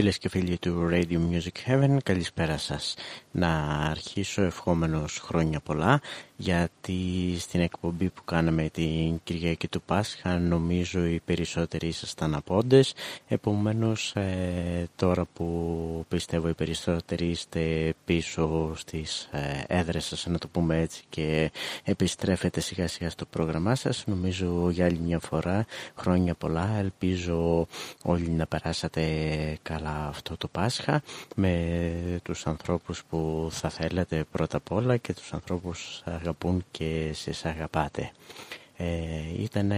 Φίλες και φίλοι του Radio Music Heaven, καλησπέρα σας. Να αρχίσω ευχόμενος χρόνια πολλά, γιατί στην εκπομπή που κάναμε την Κυριακή του Πάσχα νομίζω οι περισσότεροι ήσασταν απόντες, επομένως ε, τώρα που πιστεύω οι περισσότεροι είστε πίσω στις ε, έδρες σας, να το πούμε έτσι, και επιστρέφετε σιγά σιγά στο πρόγραμμά σας, νομίζω για άλλη μια φορά χρόνια πολλά, ελπίζω όλοι να περάσατε καλά καλά αυτό το Πάσχα με τους ανθρώπους που θα θέλετε πρώτα απ' όλα και τους ανθρώπους που αγαπούν και εσείς αγαπάτε. Ε, ήταν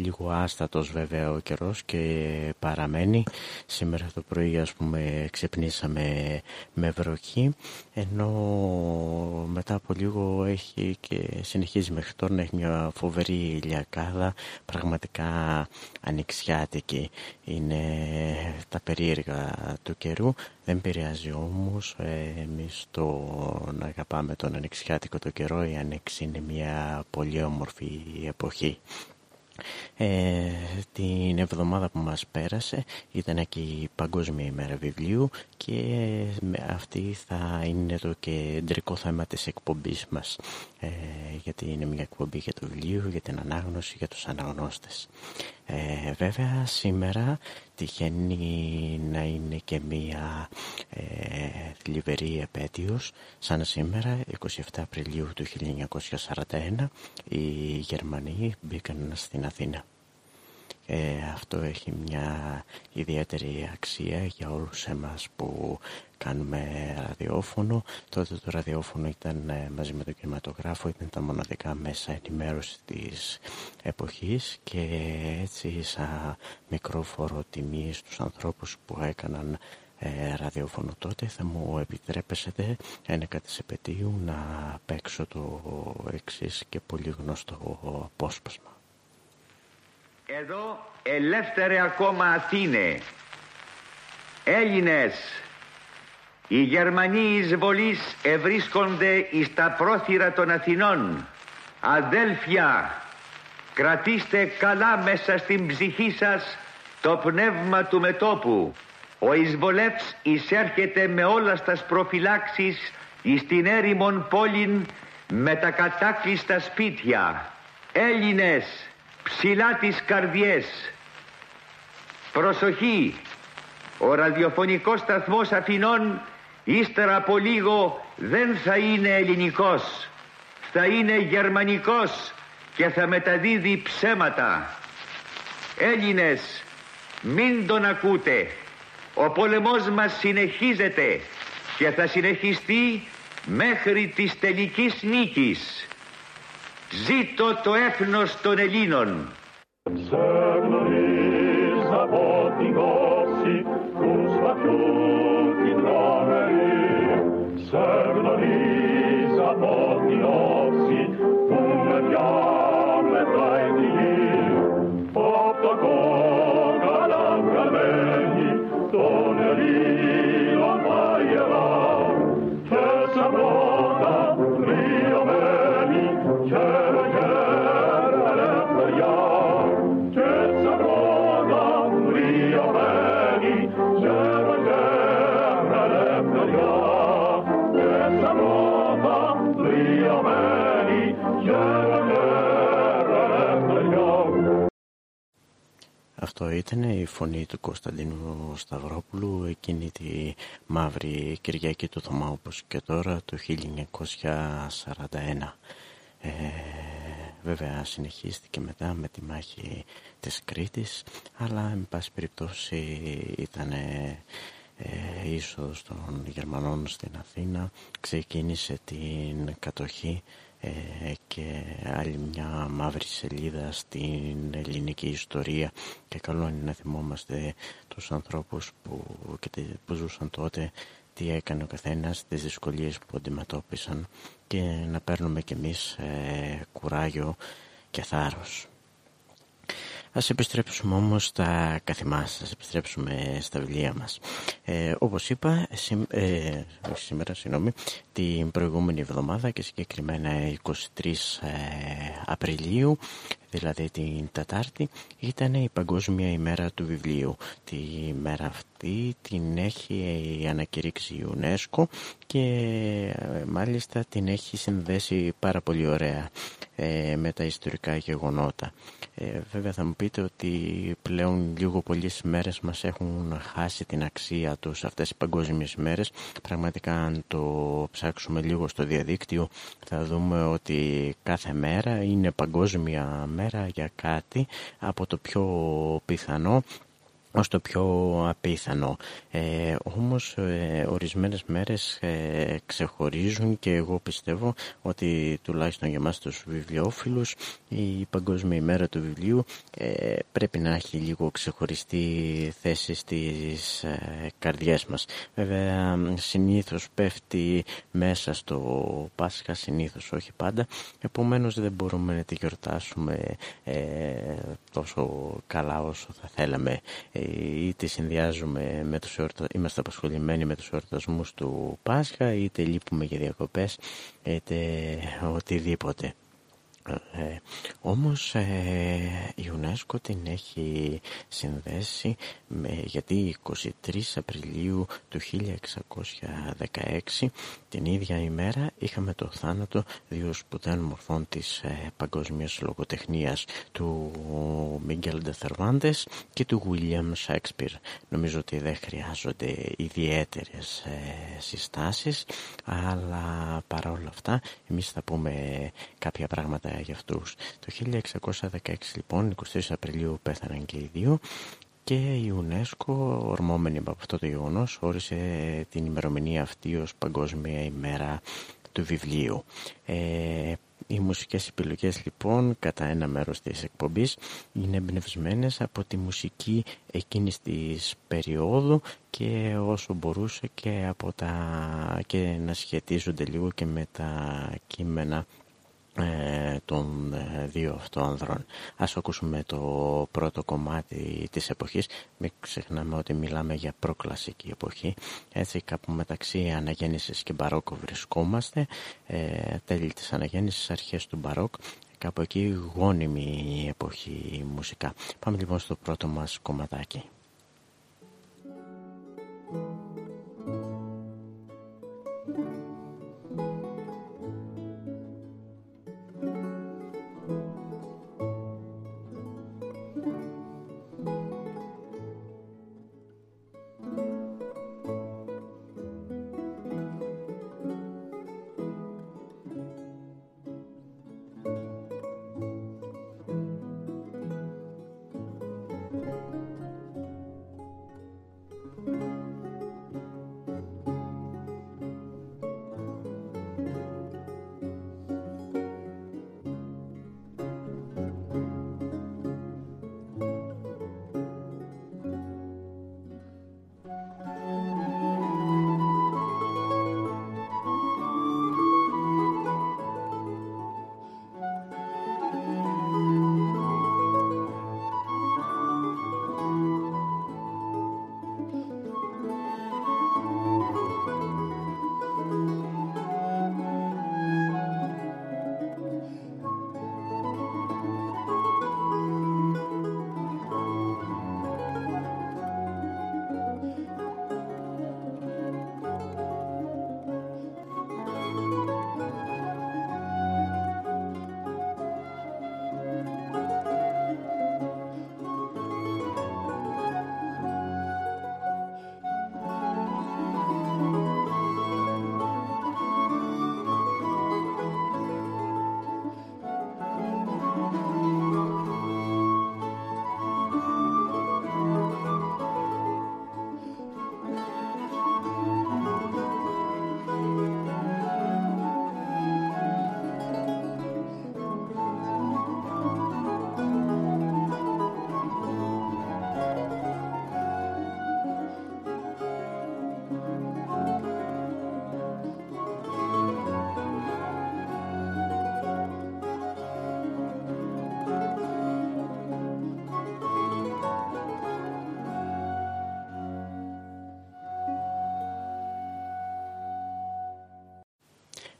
λίγο άστατος βέβαια ο καιρός και παραμένει. Σήμερα το πρωί ας πούμε ξεπνήσαμε με βροχή ενώ μετά από λίγο έχει και συνεχίζει μέχρι τώρα να έχει μια φοβερή ηλιακάδα πραγματικά ανοιξιάτικη είναι τα περίεργα του καιρού. Δεν επηρεάζει όμως ε, εμείς το να αγαπάμε τον ανοιξιάτικο το καιρό η άνοιξη είναι μια πολύ όμορφη εποχή ε, την εβδομάδα που μας πέρασε ήταν και η Παγκόσμια ημέρα βιβλίου και αυτή θα είναι το κεντρικό θέμα της εκπομπής μας ε, γιατί είναι μια εκπομπή για το βιβλίο, για την ανάγνωση, για τους αναγνώστες. Ε, βέβαια σήμερα τυχαίνει να είναι και μία ε, θλιβερή επέτειος σαν σήμερα 27 Απριλίου του 1941 οι Γερμανοί μπήκαν στην Αθήνα. Ε, αυτό έχει μια ιδιαίτερη αξία για όλους εμάς που κάνουμε ραδιόφωνο. Τότε το ραδιόφωνο ήταν ε, μαζί με το κινηματογράφο, ήταν τα μοναδικά μέσα ενημέρωσης της εποχής και έτσι σαν μικρό φορό τιμή στους ανθρώπους που έκαναν ε, ραδιόφωνο τότε θα μου επιτρέπεσετε ένα της επαιτίου να παίξω το εξής και πολύ γνωστό απόσπασμα. Εδώ ελεύθερε ακόμα Αθήνε, Έλληνες, οι Γερμανοί εισβολείς ευρίσκονται εις τα πρόθυρα των Αθηνών. Αδέλφια, κρατήστε καλά μέσα στην ψυχή σας το πνεύμα του μετόπου. Ο εισβολεύς εισέρχεται με όλας στα προφυλάξεις εις την έρημον πόλην με τα κατάκλειστα σπίτια. Έλληνες, ψηλά τις καρδιές. Προσοχή, ο ραδιοφωνικός σταθμός Αθηνών ύστερα από λίγο δεν θα είναι ελληνικός, θα είναι γερμανικός και θα μεταδίδει ψέματα. Έλληνες, μην τον ακούτε. Ο πόλεμός μας συνεχίζεται και θα συνεχιστεί μέχρι της τελικής νίκης. Ζήτω το έθνος των Ελλήνων. Αυτό ήταν η φωνή του Κωνσταντίνου Σταυρόπουλου εκείνη τη μαύρη Κυριακή του Θωμά όπως και τώρα το 1941. Ε, βέβαια συνεχίστηκε μετά με τη μάχη της Κρήτης αλλά εν πάση περιπτώσει ήταν ε, η είσοδος των Γερμανών στην Αθήνα ξεκίνησε την κατοχή ε, και άλλη μια μαύρη σελίδα στην ελληνική ιστορία και καλό είναι να θυμόμαστε τους ανθρώπους που, και, που ζούσαν τότε τι έκανε ο καθένας, τις δυσκολίες που αντιμετώπισαν και να παίρνουμε κι εμείς ε, κουράγιο και θάρρος. Ας επιστρέψουμε όμως στα καθημάς, ας επιστρέψουμε στα βιβλία μας. Ε, όπως είπα, ε, σήμερα, συγγνώμη, την προηγούμενη εβδομάδα και συγκεκριμένα 23 ε, Απριλίου δηλαδή την Τετάρτη, ήταν η Παγκόσμια ημέρα του βιβλίου. Τη μέρα αυτή την έχει ανακηρύξει η UNESCO και ε, μάλιστα την έχει συνδέσει πάρα πολύ ωραία ε, με τα ιστορικά γεγονότα. Ε, βέβαια θα μου πείτε ότι πλέον λίγο πολλές μέρες μας έχουν χάσει την αξία τους αυτές οι παγκόσμιες μέρες. Πραγματικά αν το ψάξουμε λίγο στο διαδίκτυο θα δούμε ότι κάθε μέρα είναι παγκόσμια μέρα για κάτι από το πιο πιθανό ως το πιο απίθανο. Ε, όμως ε, ορισμένες μέρες ε, ξεχωρίζουν και εγώ πιστεύω ότι τουλάχιστον για μας τους βιβλιοφίλους η Παγκόσμια ημέρα του βιβλίου ε, πρέπει να έχει λίγο ξεχωριστή θέση στις ε, καρδιές μας. Βέβαια συνήθως πέφτει μέσα στο Πάσχα, συνήθως όχι πάντα, επομένως δεν μπορούμε να τη γιορτάσουμε τόσο καλά όσο θα θέλαμε είτε συνδυάζουμε με τους εορτα... είμαστε απασχολημένοι με τους εορτασμούς του Πάσχα είτε λείπουμε για διακοπές είτε οτιδήποτε. Ε, όμως ε, η UNESCO την έχει συνδέσει με, γιατί 23 Απριλίου του 1616 την ίδια ημέρα είχαμε το θάνατο δύο σπουδαίων μορφών της ε, παγκοσμίας λογοτεχνίας του Μίγκελ Ντεθερβάντες και του William Shakespeare. Νομίζω ότι δεν χρειάζονται ιδιαίτερες ε, συστάσεις αλλά παρόλα αυτά εμείς θα πούμε κάποια πράγματα για αυτούς. Το 1616 λοιπόν, 23 Απριλίου πέθαναν και οι δύο και η UNESCO, ορμόμενη από αυτό το γεγονός, όρισε την ημερομηνία αυτή ως Παγκόσμια ημέρα του βιβλίου. Ε, οι μουσικές επιλογές λοιπόν κατά ένα μέρος της εκπομπής είναι εμπνευσμένες από τη μουσική εκείνης της περίοδου και όσο μπορούσε και, από τα, και να σχετίζονται λίγο και με τα κείμενα ε, των ε, δύο αυτών ανδρών. Ας ακούσουμε το πρώτο κομμάτι της εποχής. Μην ξεχνάμε ότι μιλάμε για προκλασική εποχή. Έτσι κάπου μεταξύ αναγέννησης και μπαρόκο βρισκόμαστε. Ε, τέλη της αναγέννησης, αρχές του μπαρόκ. Κάπου εκεί γόνιμη εποχή μουσικά. Πάμε λοιπόν στο πρώτο μας κομματάκι.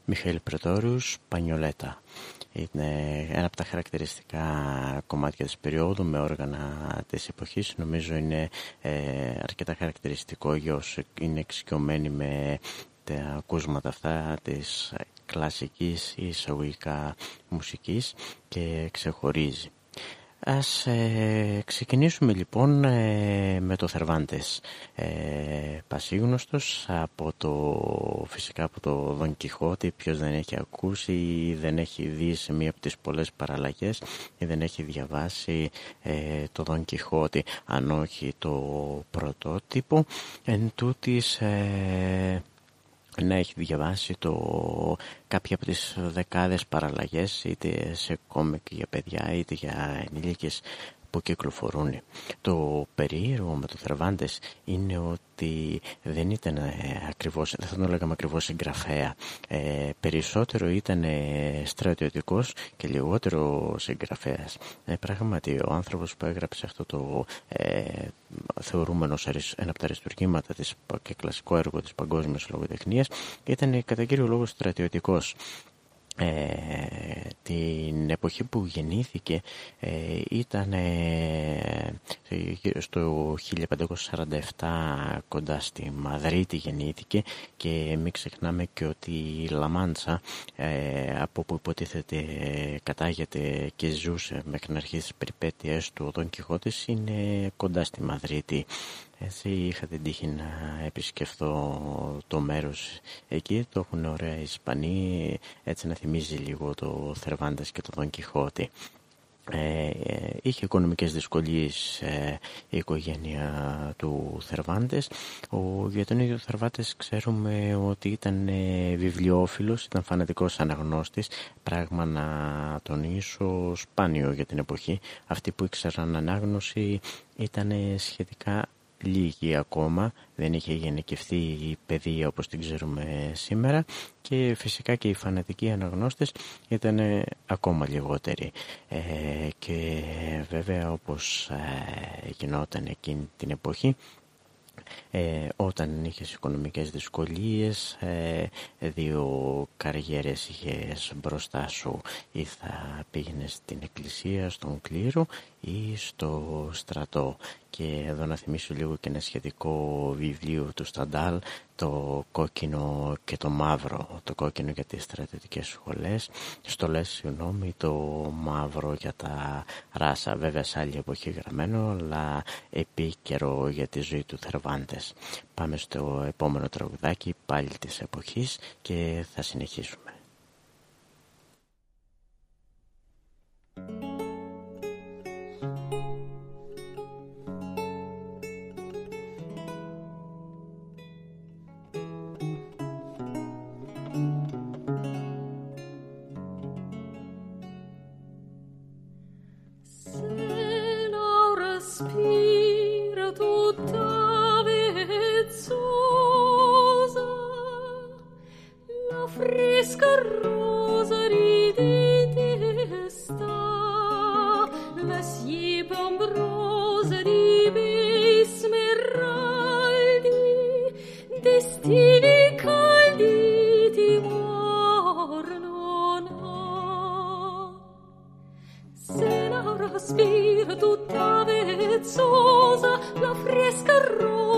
Μιχαήλ Πρετόριους, Πανιολέτα. Είναι ένα από τα χαρακτηριστικά κομμάτια της περίοδου με όργανα της εποχής. Νομίζω είναι ε, αρκετά χαρακτηριστικό για όσοι είναι εξοικειωμένοι με τα ακούσματα αυτά της κλασικής εισαγωγικά μουσικής και ξεχωρίζει. Ας ε, ξεκινήσουμε λοιπόν ε, με το Θερβάντες. Ε, Πασίγνωστος από το, φυσικά από το Δον Κιχώτη ποιος δεν έχει ακούσει ή δεν έχει δει σε μία από τις πολλές παραλλαγές ή δεν έχει διαβάσει ε, το Δον Κιχώτη αν όχι το πρωτότυπο εν τούτης, να έχει διαβάσει το, κάποια από τις δεκάδες παραλλαγές είτε σε κόμικ για παιδιά είτε για ενήλικες που κυκλοφορούν. Το περίεργο με το Θερβάντες είναι ότι δεν ήταν ε, ακριβώς, δεν θα το λέγαμε ακριβώς συγγραφέα. Ε, περισσότερο ήταν ε, στρατιωτικός και λιγότερο συγγραφέας. Ε, πράγματι, ο άνθρωπος που έγραψε αυτό το ε, θεωρούμενο ένα από τα αριστουργήματα της, και κλασικό έργο της παγκόσμιας λογοτεχνίας ήταν κατά κύριο λόγο στρατιωτικός. Ε, την εποχή που γεννήθηκε ε, ήταν ε, στο 1547 κοντά στη Μαδρίτη γεννήθηκε και μην ξεχνάμε και ότι η Λαμάντσα από που υποτίθεται κατάγεται και ζούσε μέχρι να αρχίσει τις περιπέτειες του ο Δον Κιχώτης είναι κοντά στη Μαδρίτη έτσι είχα την τύχη να επισκεφθώ το μέρος εκεί, το έχουν ωραία Ισπανοί, έτσι να θυμίζει λίγο το Θερβάντες και το Δον Κιχώτη. Ε, είχε οικονομικές δυσκολίες ε, η οικογένεια του Θερβάντες. Ο, για τον ίδιο Θερβάντες ξέρουμε ότι ήταν ε, βιβλιοφίλος, ήταν φανατικός αναγνώστης, πράγμα να τονίσω σπάνιο για την εποχή. Αυτοί που ήξεραν ανάγνωση ήταν σχετικά λίγη ακόμα, δεν είχε γενικευθεί η παιδεία όπως την ξέρουμε σήμερα και φυσικά και οι φανατικοί αναγνώστες ήταν ακόμα λιγότεροι. Ε, και βέβαια όπως ε, γινόταν εκείνη την εποχή ε, όταν είχες οικονομικές δυσκολίες ε, δύο καριέρες είχες μπροστά σου ή θα πήγαινες στην εκκλησία, στον κλήρο ή στο στρατό. Και εδώ να θυμίσω λίγο και ένα σχετικό βιβλίο του Σταντάλ το κόκκινο και το μαύρο το κόκκινο για τις στρατιωτικές σχολές. Στολές συγγνώμη το μαύρο για τα ράσα. Βέβαια σε άλλη εποχή γραμμένο αλλά επίκαιρο για τη ζωή του Θερβάντες πάμε στο επόμενο τραγουδάκι πάλι της εποχής και θα συνεχίσουμε respira tutta vezzosa la fresca rosa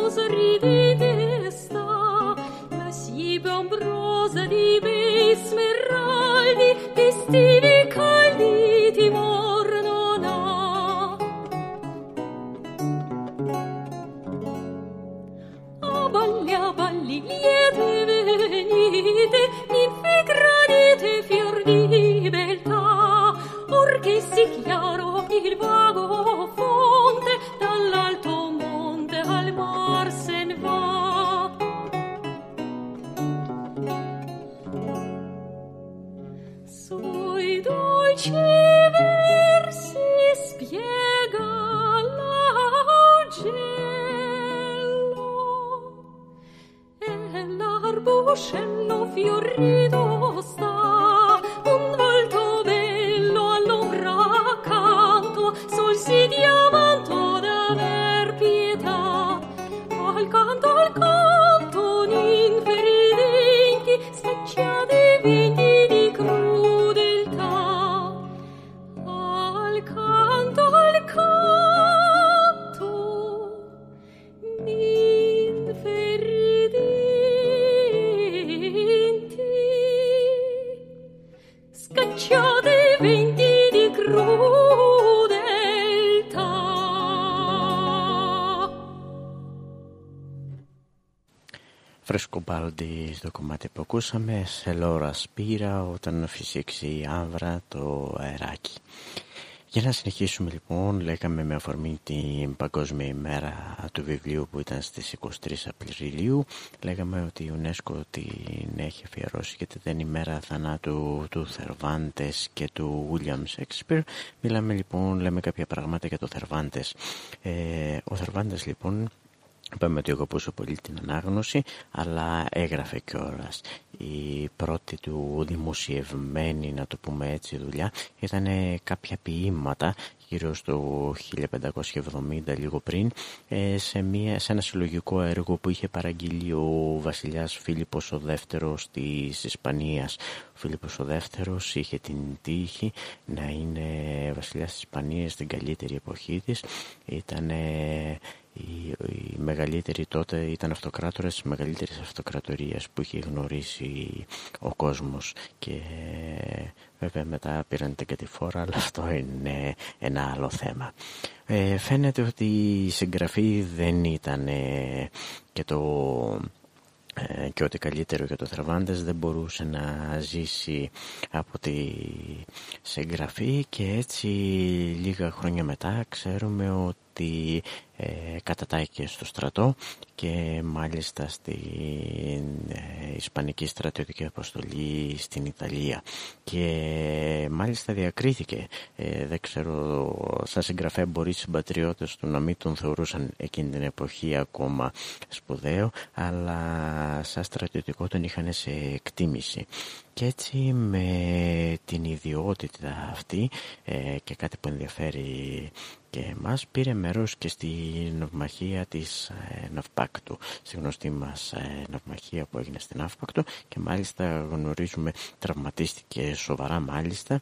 ακούσαμε σε λόρα σπήρα όταν φυσήξει η άμβρα το αεράκι. Για να συνεχίσουμε λοιπόν, λέγαμε με αφορμή την Παγκόσμια ημέρα του βιβλίου που ήταν στις 23 Απριλίου, λέγαμε ότι η UNESCO την έχει αφιερώσει γιατί ήταν η μέρα θανάτου του Θερβάντες και του William Shakespeare. Μιλάμε λοιπόν, λέμε κάποια πράγματα για το Θερβάντες. Ε, ο Θερβάντες λοιπόν Είπαμε ότι εγώ πόσο πολύ την ανάγνωση, αλλά έγραφε κιόλας. Η πρώτη του δημοσιευμένη, να το πούμε έτσι, δουλειά ήταν κάποια ποίηματα γύρω στο 1570 λίγο πριν ε, σε, μια, σε ένα συλλογικό έργο που είχε παραγγείλει ο βασιλιάς Φίλιππος ο δεύτερος της Ισπανίας. Ο Φίλιππος ο δεύτερος είχε την τύχη να είναι βασιλιάς της Ισπανίας στην καλύτερη εποχή της. Ήταν η, η μεγαλύτερη τότε ήταν αυτοκράτορας της μεγαλύτερης αυτοκρατορίας που είχε γνωρίσει ο κόσμος και βέβαια μετά πήραν την κατηφόρα αλλά αυτό είναι ένα άλλο θέμα. Ε, φαίνεται ότι η συγγραφή δεν ήταν και το ε, και ότι καλύτερο για το Θερβάντες δεν μπορούσε να ζήσει από τη συγγραφή και έτσι λίγα χρόνια μετά ξέρουμε ότι ε, κατατάχθηκε στο στρατό και μάλιστα στην ε, Ισπανική στρατιωτική αποστολή στην Ιταλία. Και μάλιστα διακρίθηκε. Ε, δεν ξέρω σαν συγγραφέα μπορεί οι συμπατριώτες του να μην τον θεωρούσαν εκείνη την εποχή ακόμα σπουδαίο αλλά σαν στρατιωτικό τον είχαν σε εκτίμηση. Και έτσι με την ιδιότητα αυτή ε, και κάτι που ενδιαφέρει και μας πήρε μέρος και στη ναυμαχία της ε, Ναυπάκτου, στη γνωστή μας ε, ναυμαχία που έγινε στην Ναύπακτο και μάλιστα γνωρίζουμε τραυματίστηκε σοβαρά μάλιστα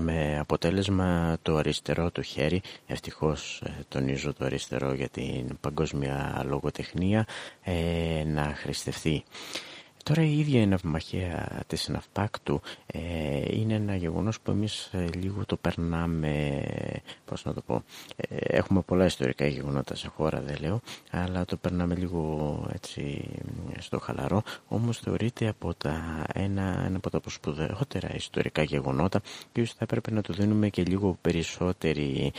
με αποτέλεσμα το αριστερό του χέρι, ευτυχώς ε, τονίζω το αριστερό για την παγκόσμια λογοτεχνία, ε, να χρηστευτεί. Τώρα η ίδια η ναυμαχία της Ναυπάκτου ε, είναι ένα γεγονός που εμείς ε, λίγο το περνάμε, πώς να το πω, ε, έχουμε πολλά ιστορικά γεγονότα σε χώρα δεν λέω, αλλά το περνάμε λίγο έτσι στο χαλαρό, όμως θεωρείται από τα, ένα, ένα από τα σπουδαιότερα ιστορικά γεγονότα και ίσως θα έπρεπε να του δίνουμε και λίγο περισσότερη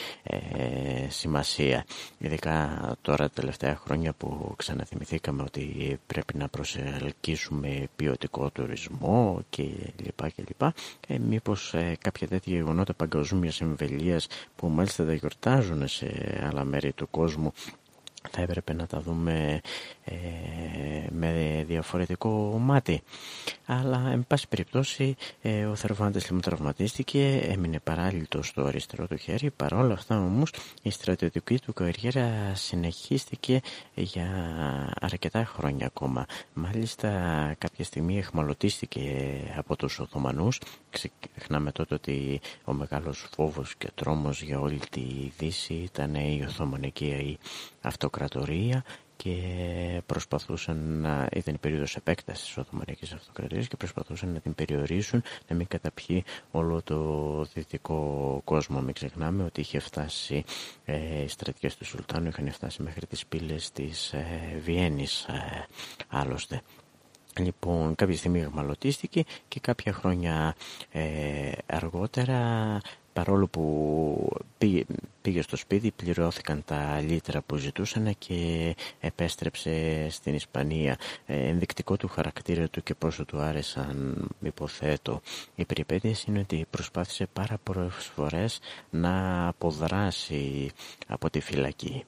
σημασία, ειδικά τώρα τα τελευταία χρόνια που ξαναθυμηθήκαμε ότι πρέπει να προσελκύσουμε με ποιοτικό τουρισμό και λοιπά και λοιπά ε, μήπως ε, κάποια τέτοια γεγονότα παγκοσμίας εμβελίας που μάλιστα τα γιορτάζουν σε άλλα μέρη του κόσμου θα έπρεπε να τα δούμε ε, με διαφορετικό μάτι. Αλλά, εν πάση περιπτώσει, ε, ο Θερβάντες λοιπόν τραυματίστηκε, έμεινε παράλληλο στο αριστερό του χέρι. Παρόλα αυτά όμως, η στρατιωτική του καριέρα συνεχίστηκε για αρκετά χρόνια ακόμα. Μάλιστα, κάποια στιγμή εχμαλωτίστηκε από τους Οθωμανούς. Ξεχνάμε τότε ότι ο μεγάλος φόβος και τρόμος για όλη τη Δύση ήταν η Οθωμανική αυτοκρατορία και προσπαθούσαν να ήταν η περίοδος επέκτασης της Οθωμανικής Αυτοκρατορίας και προσπαθούσαν να την περιορίσουν να μην καταπιεί όλο το δυτικό κόσμο. Μην ξεχνάμε ότι είχε φτάσει ε, οι στρατιές του Σουλτάνου είχαν φτάσει μέχρι τις πύλες της ε, Βιέννης ε, άλλωστε. Λοιπόν, κάποια στιγμή γμαλωτίστηκε και κάποια χρόνια ε, αργότερα παρόλο που πήγε, στο σπίτι πληρώθηκαν τα λίτρα που ζητούσαν και επέστρεψε στην Ισπανία ε, ενδεικτικό του χαρακτήρα του και πόσο του άρεσαν υποθέτω οι περιπέτειες είναι ότι προσπάθησε πάρα πολλές φορές να αποδράσει από τη φυλακή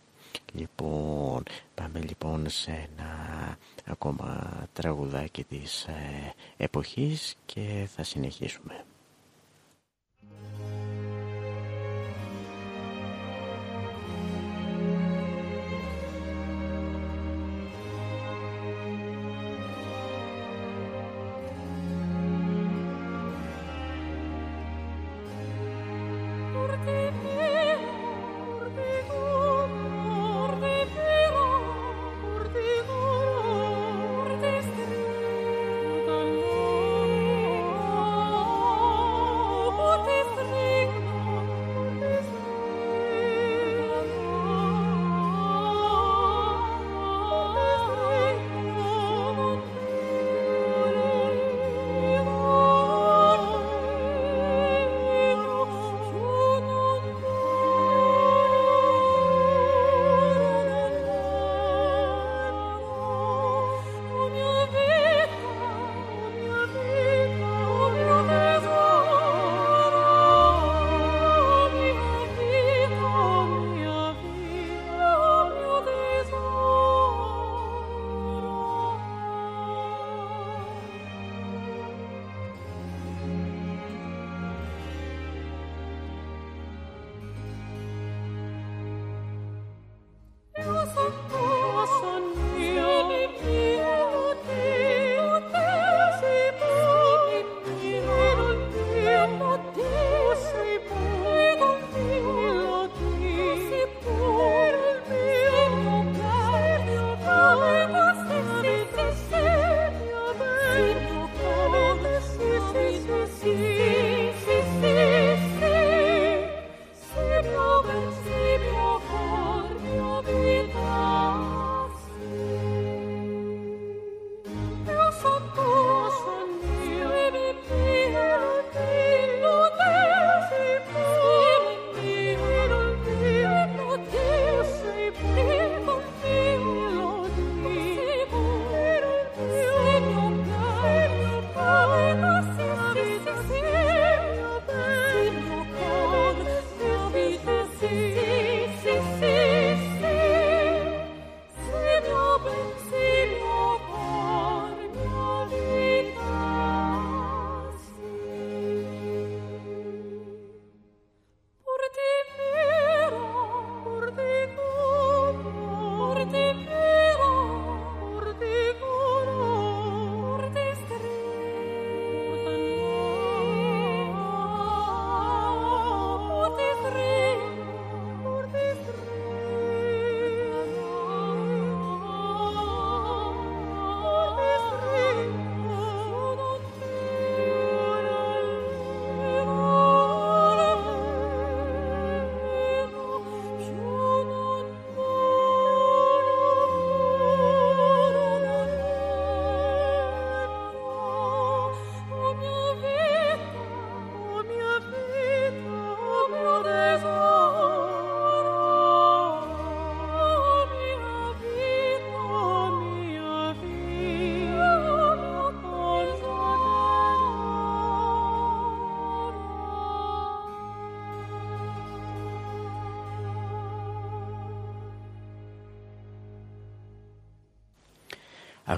Λοιπόν, πάμε λοιπόν σε ένα ακόμα τραγουδάκι της ε, εποχής και θα συνεχίσουμε.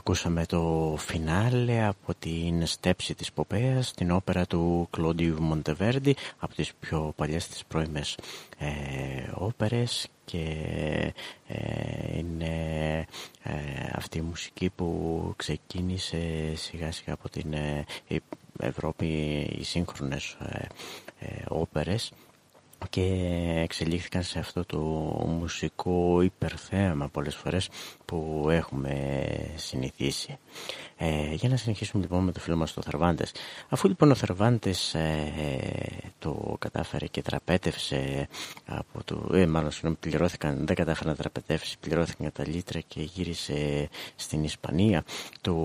Ακούσαμε το φινάλε από την στέψη της Ποπέας, την όπερα του Κλόντιου Μοντεβέρντι, από τις πιο παλιές της πρώιμες ε, όπερες. Και ε, είναι ε, αυτή η μουσική που ξεκίνησε σιγά σιγά από την ε, Ευρώπη οι σύγχρονες όπερες και εξελίχθηκαν σε αυτό το μουσικό υπερθέαμα πολλές φορές που έχουμε συνηθίσει. Ε, για να συνεχίσουμε λοιπόν με το φίλο μας το Θερβάντες. Αφού λοιπόν ο Θερβάντες ε, το κατάφερε και τραπέτευσε από το... Ε, μάλλον συγγνώμη, πληρώθηκαν, δεν κατάφερε να τραπετεύσει, πληρώθηκαν τα λίτρα και γύρισε στην Ισπανία. Το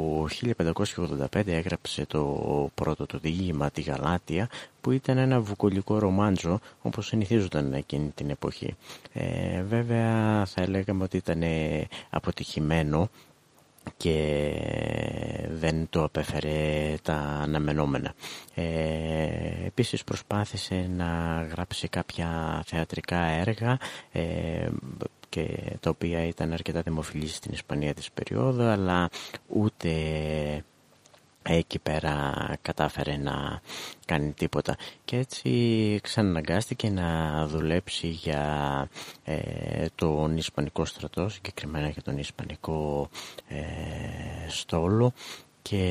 1585 έγραψε το πρώτο του διήγημα, τη Γαλάτια, που ήταν ένα βουκολικό ρομάντζο όπως συνηθίζονταν εκείνη την εποχή. Ε, βέβαια θα έλεγαμε ότι ήταν αποτυχημένο και δεν το απέφερε τα αναμενόμενα. Ε, επίσης προσπάθησε να γράψει κάποια θεατρικά έργα ε, και τα οποία ήταν αρκετά δημοφιλή στην Ισπανία της περίοδου αλλά ούτε εκεί πέρα κατάφερε να κάνει τίποτα. Και έτσι ξαναναγκάστηκε να δουλέψει για ε, τον Ισπανικό στρατό συγκεκριμένα για τον Ισπανικό ε, στόλο. Και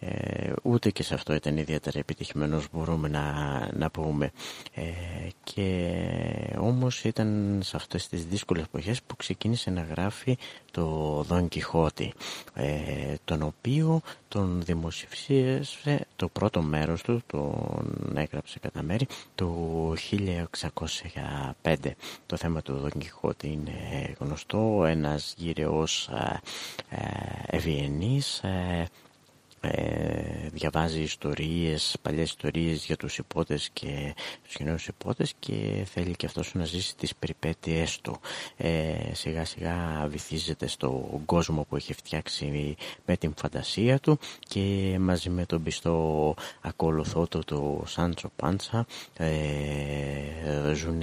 ε, ούτε και σε αυτό ήταν ιδιαίτερα επιτυχημένος μπορούμε να, να πούμε. Ε, και όμως ήταν σε αυτές τις δύσκολες εποχές που ξεκίνησε να γράφει το Δον Κιχώτη ε, τον οποίο τον δημοσιεύσε το πρώτο μέρος του τον έγραψε κατά μέρη το 1605 το θέμα του Δον Κιχώτη είναι γνωστό ένας γύρεος ε, ευγενής ε, διαβάζει ιστορίες, παλιές ιστορίες για τους υπότες και τους κοινούς υπότες και θέλει και αυτός να ζήσει τις περιπέτειές του. Ε, σιγά σιγά βυθίζεται στον κόσμο που έχει φτιάξει με την φαντασία του και μαζί με τον πιστό ακολουθό του το Σάντσο Πάντσα ε, ζουν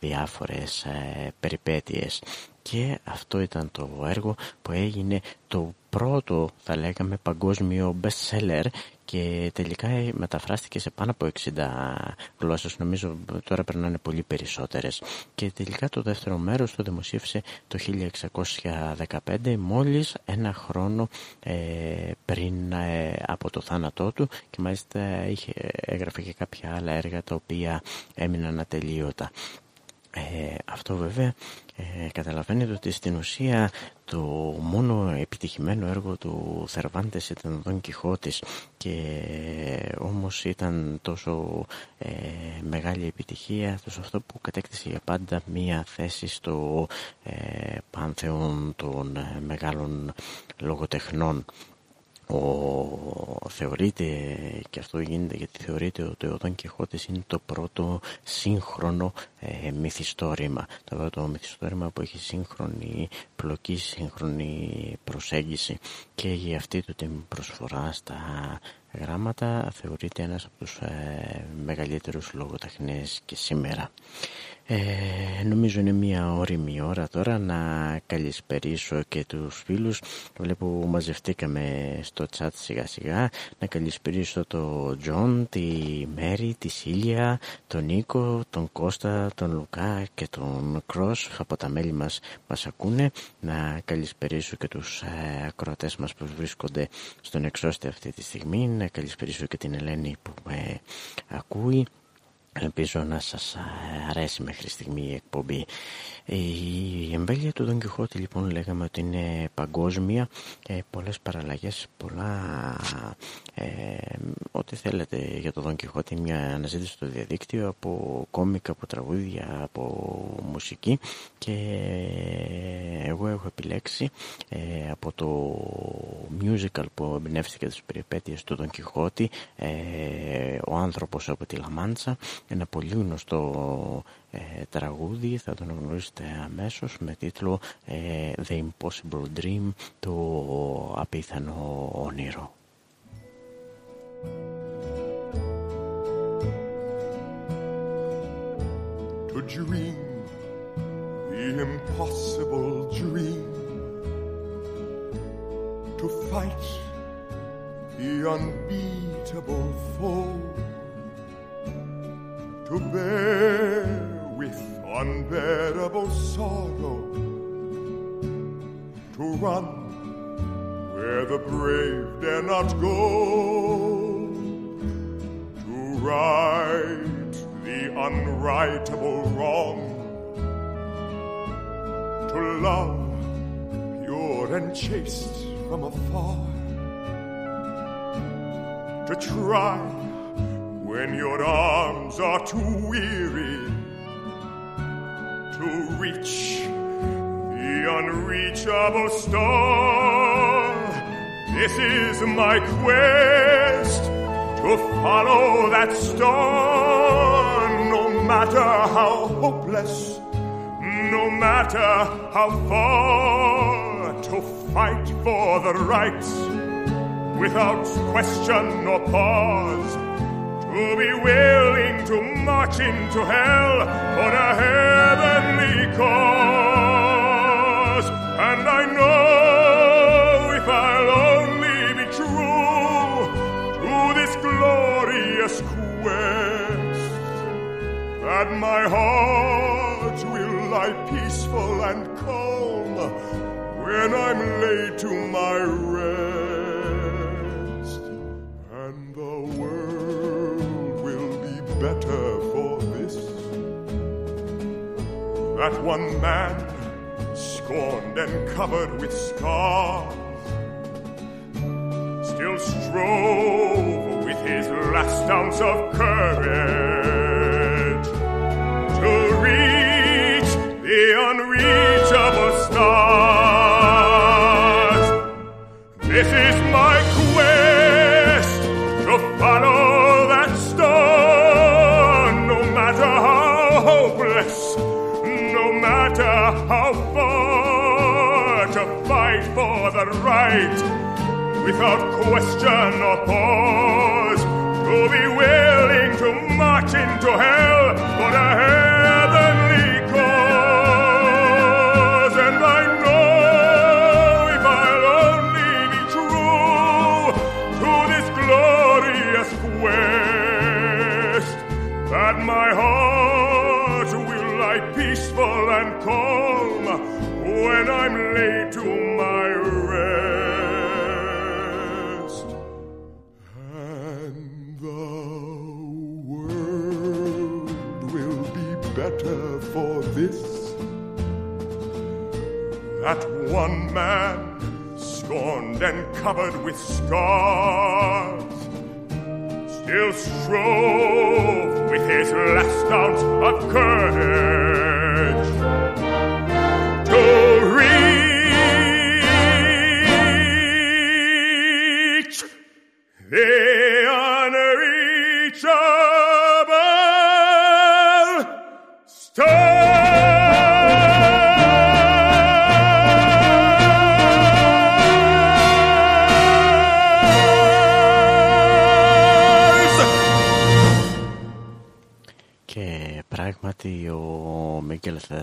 διάφορες ε, περιπέτειες και αυτό ήταν το έργο που έγινε το πρώτο θα λέγαμε παγκόσμιο best seller και τελικά μεταφράστηκε σε πάνω από 60 γλώσσες. Νομίζω τώρα περνάνε πολύ περισσότερες. Και τελικά το δεύτερο μέρος το δημοσίευσε το 1615 μόλις ένα χρόνο ε, πριν ε, από το θάνατό του. Και μάλιστα είχε, έγραφε και κάποια άλλα έργα τα οποία έμειναν ατελείωτα. Ε, αυτό βέβαια ε, καταλαβαίνετε ότι στην ουσία το μόνο επιτυχημένο έργο του Θερβάντες ήταν ο Δον Κιχώτης και όμως ήταν τόσο ε, μεγάλη επιτυχία τόσο αυτό που κατέκτησε για πάντα μία θέση στο ε, πάνθεον των ε, μεγάλων λογοτεχνών ο, θεωρείται και αυτό γίνεται γιατί θεωρείται ότι ο Δον Κιχώτης είναι το πρώτο σύγχρονο ε, μυθιστόρημα. Το πρώτο μυθιστόρημα που έχει σύγχρονη πλοκή, σύγχρονη προσέγγιση. Και για αυτή του την προσφορά στα γράμματα θεωρείται ένας από τους ε, μεγαλύτερους λογοτέχνες και σήμερα ε, νομίζω είναι μια ώριμη ώρα τώρα να καλησπερίσω και τους φίλους. Βλέπω που μαζευτήκαμε στο chat σιγά σιγά. Να καλησπερίσω τον Τζον, τη Μέρη, τη Σίλια, τον Νίκο, τον Κώστα, τον Λουκά και τον Κρός. Από τα μέλη μας μας ακούνε. Να καλησπερίσω και τους ε, ακροατές μας που βρίσκονται στον εξώστη αυτή τη στιγμή. Να καλησπερίσω και την Ελένη που με ακούει Ελπίζω να σας αρέσει μέχρι στιγμή η εκπομπή. Η εμβέλεια του Don Quixote λοιπόν λέγαμε ότι είναι παγκόσμια, ε, πολλές παραλλαγές, πολλά ε, ό,τι θέλετε για το Don Quixote, μια αναζήτηση στο διαδίκτυο από κόμικα, από τραγούδια, από μουσική. Και εγώ έχω επιλέξει ε, από το musical που εμπνεύστηκε τις περιπέτειες του Don Quixote ε, ο άνθρωπος από τη Λαμάντσα ένα πολύ γνωστό ε, τραγούδι θα τον γνωρίσετε αμέσως με τίτλο ε, The Impossible Dream το απίθανο όνειρο To dream the impossible dream to fight the unbeatable foe, to bear with unbearable sorrow, to run where the brave dare not go, to right the unrightable wrong, to love pure and chaste from afar to try when your arms are too weary to reach the unreachable star. This is my quest to follow that star, no matter how hopeless, no matter how far, to fight for the right without question or pause, to be willing to march into hell for a heavenly cause. And I know if I'll only be true to this glorious quest, that my heart will lie peaceful and calm when I'm laid to my rest. That one man, scorned and covered with scars, still strove with his last ounce of courage to reach the unreachable right without question or pause to be willing to march into hell for a heavenly cause. And I know if I'll only be true to this glorious quest that my heart will lie peaceful and calm when I'm laid one man, scorned and covered with scars, still strove with his last ounce of courage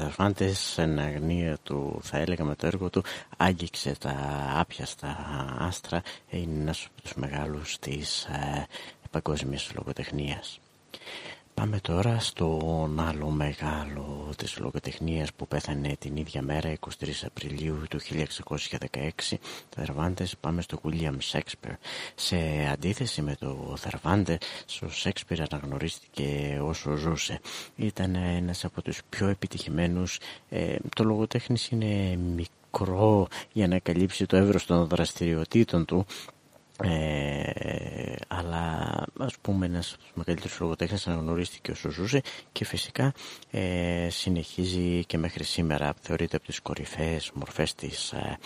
Φάντες εν αγνία του θα έλεγα με το έργο του άγγιξε τα άπιαστα άστρα είναι ένας από τους μεγάλους της ε, παγκόσμιας λογοτεχνίας. Πάμε τώρα στον άλλο μεγάλο της λογοτεχνίας που πέθανε την ίδια μέρα 23 Απριλίου του 1616 Θερβάντες πάμε στο William Shakespeare. Σε αντίθεση με το Θερβάντες ο Shakespeare αναγνωρίστηκε όσο ζούσε. Ήταν ένας από τους πιο επιτυχημένους ε, το λογοτέχνης είναι μικρό για να καλύψει το εύρος των δραστηριοτήτων του ε, αλλά ας πούμε ένας από τους μεγαλύτερους λογοτέχνες αναγνωρίστηκε όσο ζούσε και φυσικά ε, συνεχίζει και μέχρι σήμερα θεωρείται από τις κορυφαίες μορφές της ε,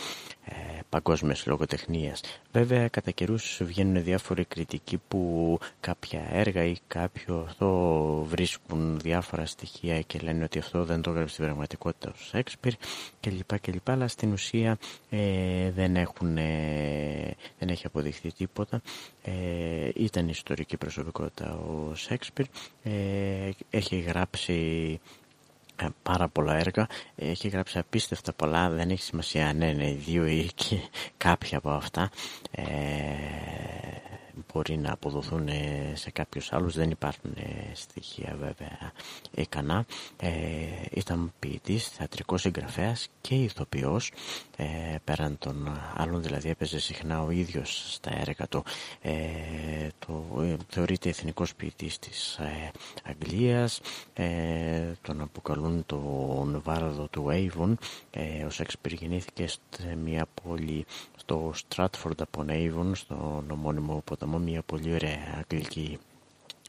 ε, παγκόσμιας λογοτεχνίας. Βέβαια κατά καιρούς βγαίνουν διάφοροι κριτικοί που κάποια έργα ή κάποιο αυτό βρίσκουν διάφορα στοιχεία και λένε ότι αυτό δεν το έγραψε στην πραγματικότητα ο Σέξπιρ κλπ. κλπ. Αλλά στην ουσία ε, δεν, έχουν, ε, δεν έχει αποδειχθεί τίποτα. Ε, ήταν ιστορική προσωπικότητα ο Σέξπιρ. Ε, έχει γράψει ε, πάρα πολλά έργα. Έχει γράψει απίστευτα πολλά, δεν έχει σημασία αν είναι δύο ή και κάποια από αυτά. Ε, μπορεί να αποδοθούν ε, σε κάποιους άλλους. Δεν υπάρχουν ε, στοιχεία βέβαια ικανά. Ε, ήταν ποιητής, θεατρικός συγγραφέας και ηθοποιός. Ε, πέραν των άλλων δηλαδή έπαιζε συχνά ο ίδιος στα έργα του. Ε, το, θεωρείται εθνικός ποιητής της Αγγλίας. Τον αποκαλούν τον βάραδο του Avon ο Σέξπιρ γεννήθηκε σε μια πόλη στο Stratford upon Avon στον ομώνυμο ποταμό μια πολύ ωραία αγγλική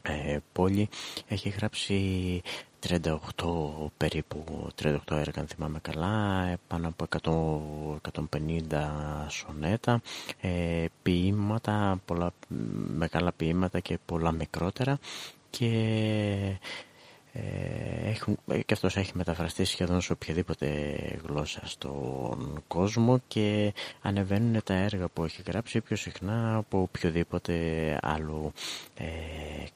ε, πόλη. Έχει γράψει 38 περίπου 38 έργα αν θυμάμαι καλά πάνω από 150 σονέτα. Ε, ποίηματα πολλά μεγάλα ποίηματα και πολλά μικρότερα. Και ε, έχουν, και αυτός έχει μεταφραστεί σχεδόν σε οποιαδήποτε γλώσσα στον κόσμο και ανεβαίνουν τα έργα που έχει γράψει πιο συχνά από οποιοδήποτε άλλο ε,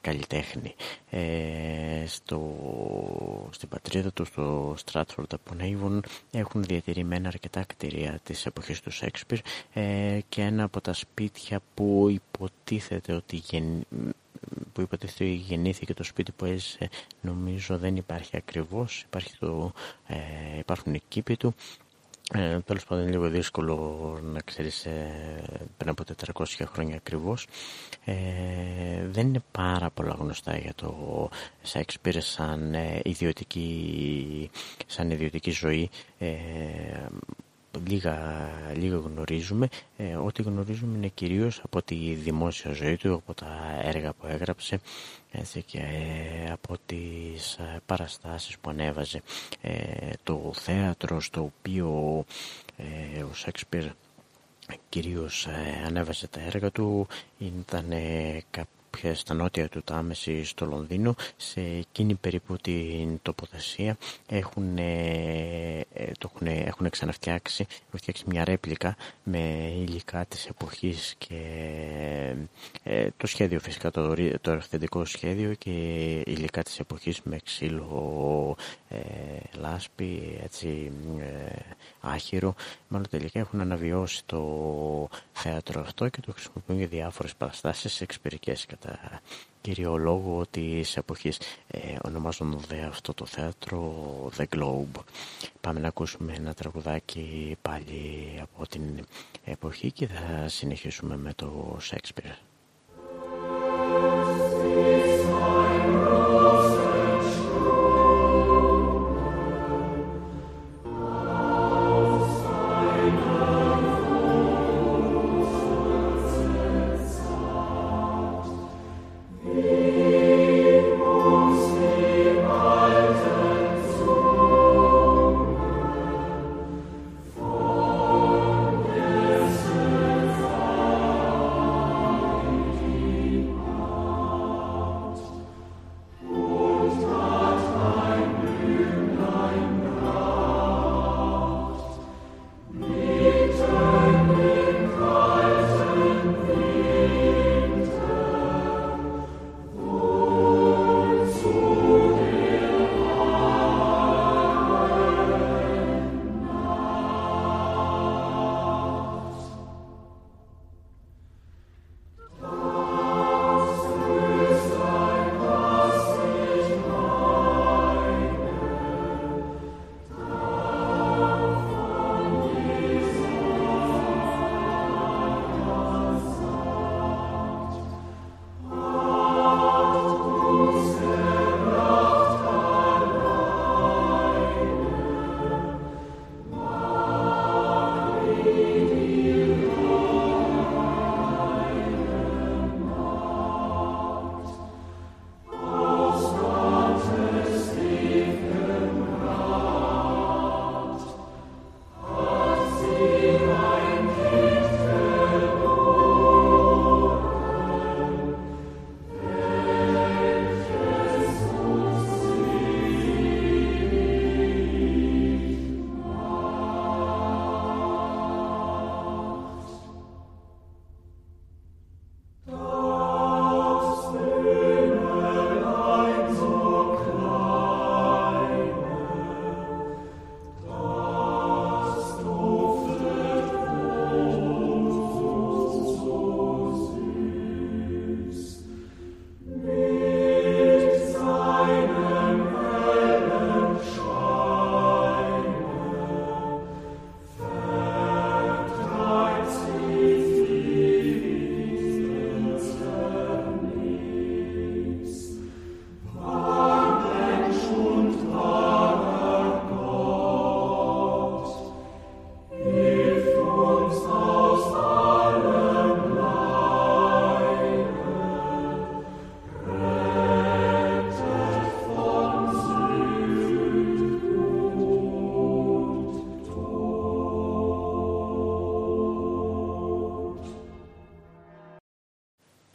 καλλιτέχνη. Ε, στο, στην πατρίδα του, στο Στράτφορντ από Νέιβον, έχουν διατηρημένα αρκετά κτίρια της εποχής του Σέξπιρ ε, και ένα από τα σπίτια που υποτίθεται ότι γεν, που υποτίθεται γεννήθηκε το σπίτι που έζησε νομίζω δεν υπάρχει ακριβώς υπάρχει το, ε, υπάρχουν οι κήποι του. Ε, Τέλος πάντων είναι λίγο δύσκολο να ξέρεις ε, πριν από 400 χρόνια ακριβώς. Ε, δεν είναι πάρα πολλά γνωστά για το Σέξπιρ σαν, ε, ιδιωτική, σαν ιδιωτική ζωή. Ε, λίγα, λίγα γνωρίζουμε. Ε, ό,τι γνωρίζουμε είναι κυρίως από τη δημόσια ζωή του, από τα έργα που έγραψε έτσι, και ε, από τις ε, παραστάσεις που ανέβαζε. το θέατρο στο οποίο ο Σέξπιρ κυρίως ανέβασε τα έργα του ήταν στα νότια του Τάμεση στο Λονδίνο σε εκείνη περίπου την τοποθεσία έχουν, ε, το έχουν, έχουν ξαναφτιάξει έχουν φτιάξει μια ρέπλικα με υλικά της εποχής και ε, το σχέδιο φυσικά το, το αυθεντικό σχέδιο και υλικά της εποχής με ξύλο ε, λάσπη έτσι ε, άχυρο. Μάλλον τελικά έχουν αναβιώσει το θέατρο αυτό και το χρησιμοποιούν για διάφορες παραστάσεις εξυπηρικές κατά κύριο λόγο της εποχής. Ε, ονομάζουν δε αυτό το θέατρο The Globe. Πάμε να ακούσουμε ένα τραγουδάκι πάλι από την εποχή και θα συνεχίσουμε με το Shakespeare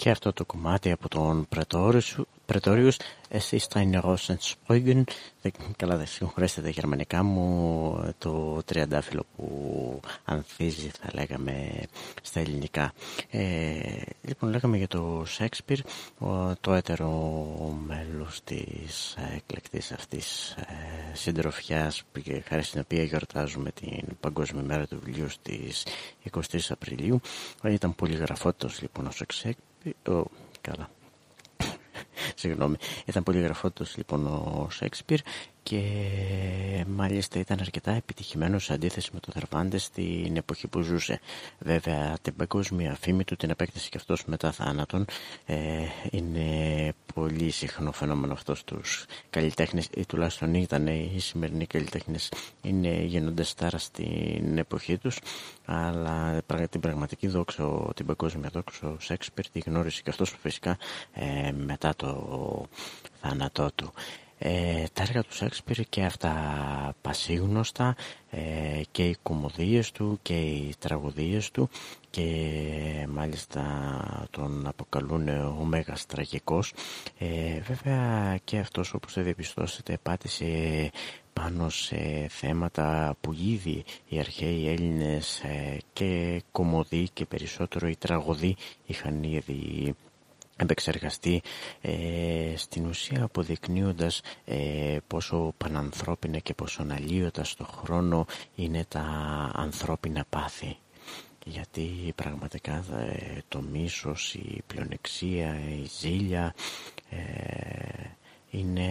και αυτό το κομμάτι από τον Πρετόριους εσύ στα Sprügen καλά δεν συγχωρέσετε τα γερμανικά μου το τριαντάφυλλο που ανθίζει θα λέγαμε στα ελληνικά. Ε, λοιπόν λέγαμε για το Σέξπιρ το έτερο μέλος της εκλεκτής αυτής ε, συντροφιάς χάρη στην οποία γιορτάζουμε την Παγκόσμια Μέρα του Βιβλίου στις 23 Απριλίου. Ήταν πολύ γραφότος λοιπόν ο Σέξπιρ καλά Συγγνώμη. Ήταν πολύ γραφότος λοιπόν ο Σέξπιρ και μάλιστα ήταν αρκετά επιτυχημένος σε αντίθεση με τον Θερβάντες στην εποχή που ζούσε. Βέβαια την παγκόσμια φήμη του την επέκταση και αυτός μετά θάνατον ε, είναι πολύ συχνό φαινόμενο αυτό στους καλλιτέχνες ή τουλάχιστον ήταν οι σημερινοί καλλιτέχνες είναι, γίνονται στάρα στην εποχή τους αλλά την πραγματική δόξα, την παγκόσμια δόξα ο Σέξπιρ τη γνώρισε και αυτός φυσικά ε, μετά το θάνατό του. Ε, τα έργα του Σέξπιρ και αυτά πασίγνωστα ε, και οι κομμωδίες του και οι τραγωδίες του και μάλιστα τον αποκαλούν ο Μέγας Τραγικός. Ε, βέβαια και αυτός όπως θα διαπιστώσετε πάτησε πάνω σε θέματα που ήδη οι αρχαίοι Έλληνες ε, και κομμωδοί και περισσότερο οι τραγωδοί είχαν ήδη επεξεργαστεί ε, στην ουσία αποδεικνύοντας ε, πόσο πανανθρώπινα και πόσο αναλύωτα στο χρόνο είναι τα ανθρώπινα πάθη. Γιατί πραγματικά ε, το μίσος, η πλειονεξία, η ζήλια ε, είναι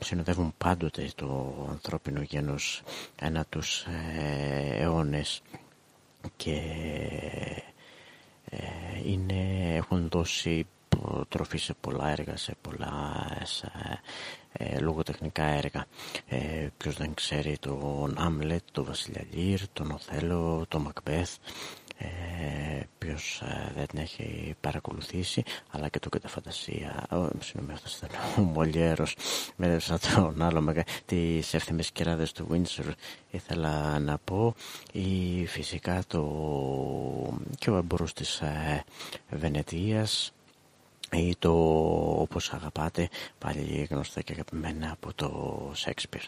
συνοδεύουν πάντοτε το ανθρώπινο γένος ένα τους ε, αιώνες. Και ε, είναι, έχουν δώσει τροφή σε πολλά έργα, σε πολλά σε, ε, λογοτεχνικά έργα. Ε, ποιος δεν ξέρει τον Άμλετ, τον Βασιλιά Λύρ, τον Οθέλο, τον Μακμπέθ ε, ποιος ε, δεν την έχει παρακολουθήσει αλλά και το καταφαντασία συγγνώμη αυτός ήταν ο Μολιέρος. Με σαν τον άλλο μεγα, τις εύθυμες κεράδες του Windsor. Ήθελα να πω ή φυσικά το και ο εμπορός της ε, Βενετίας ή το όπως αγαπάτε πάλι γνωστά και αγαπημένα από το Σέξπιρ.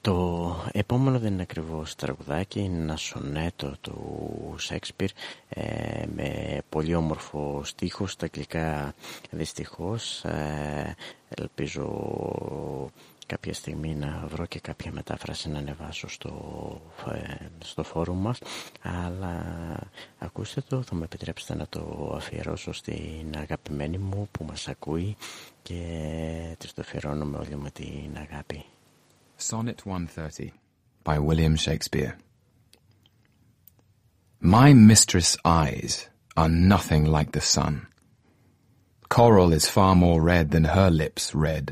Το επόμενο δεν είναι ακριβώς τραγουδάκι, είναι ένα σονέτο του Σέξπιρ ε, με πολύ όμορφο στίχο στα αγγλικά δυστυχώς ε, ελπίζω κάποια στιγμή να βρω και κάποια μετάφραση να ανεβάσω στο, ε, στο φόρουμ μας. Αλλά ακούστε το, θα με επιτρέψετε να το αφιερώσω στην αγαπημένη μου που μας ακούει και της το αφιερώνουμε όλοι με την αγάπη. Sonnet 130 by William Shakespeare. My mistress' eyes are nothing like the sun. Coral is far more red than her lips red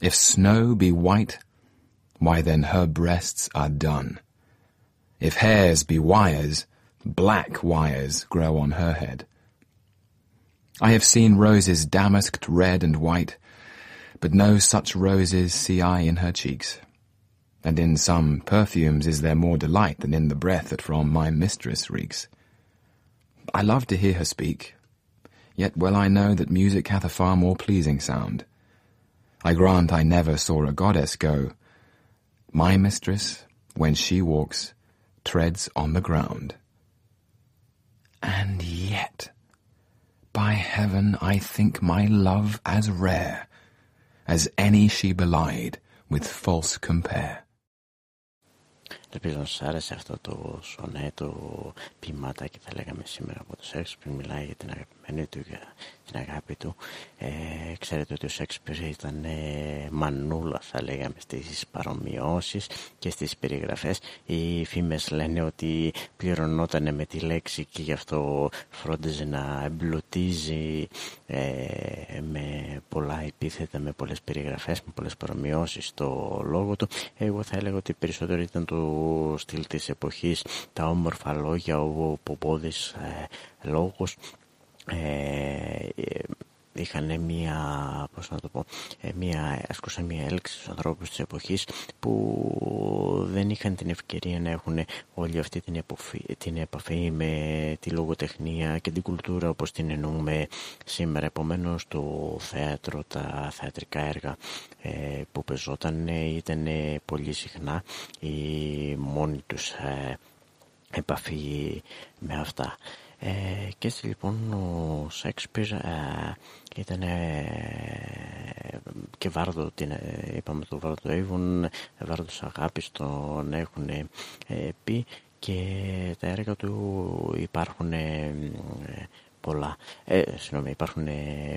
If snow be white, why then her breasts are dun. If hairs be wires, black wires grow on her head. I have seen roses damasked red and white, but no such roses see I in her cheeks. And in some perfumes is there more delight than in the breath that from my mistress reeks. I love to hear her speak, yet well I know that music hath a far more pleasing sound. I grant I never saw a goddess go. My mistress, when she walks, treads on the ground. And yet, by heaven, I think my love as rare as any she belied with false compare. Ελπίζω να σας άρεσε αυτό το σονέτο ποιηματάκι θα λέγαμε σήμερα από το σεξ που μιλάει για την αγαπημένη του για την αγάπη του. Ε, ξέρετε ότι ο Σέξπιρ ήταν ε, μανούλα θα λέγαμε στις παρομοιώσεις και στις περιγραφές. Οι φήμες λένε ότι πληρωνόταν με τη λέξη και γι' αυτό φρόντιζε να εμπλουτίζει ε, με πολλά επίθετα, με πολλές περιγραφές, με πολλές παρομοιώσεις στο λόγο του. Εγώ θα έλεγα ότι περισσότερο ήταν το στυλ της εποχής, τα όμορφα λόγια, ο ποπόδης ε, λόγος ε, είχαν μια, πώς να το πω, ε, μια, ασκούσαν μια έλξη στους ανθρώπους της εποχής που δεν είχαν την ευκαιρία να έχουν όλη αυτή την, εποφή, την επαφή με τη λογοτεχνία και την κουλτούρα όπως την εννοούμε σήμερα. Επομένως το θέατρο, τα θεατρικά έργα ε, που πεζόταν ήταν πολύ συχνά η μόνη τους ε, επαφή με αυτά. Ε, και έτσι λοιπόν ο Σέξπιρ ε, ήταν και βάρδο, την, είπαμε το βάρδο του Εύων, βάρδος αγάπης τον έχουν πει και τα έργα του υπάρχουν πολλά. Ε, συγγνώμη, υπάρχουν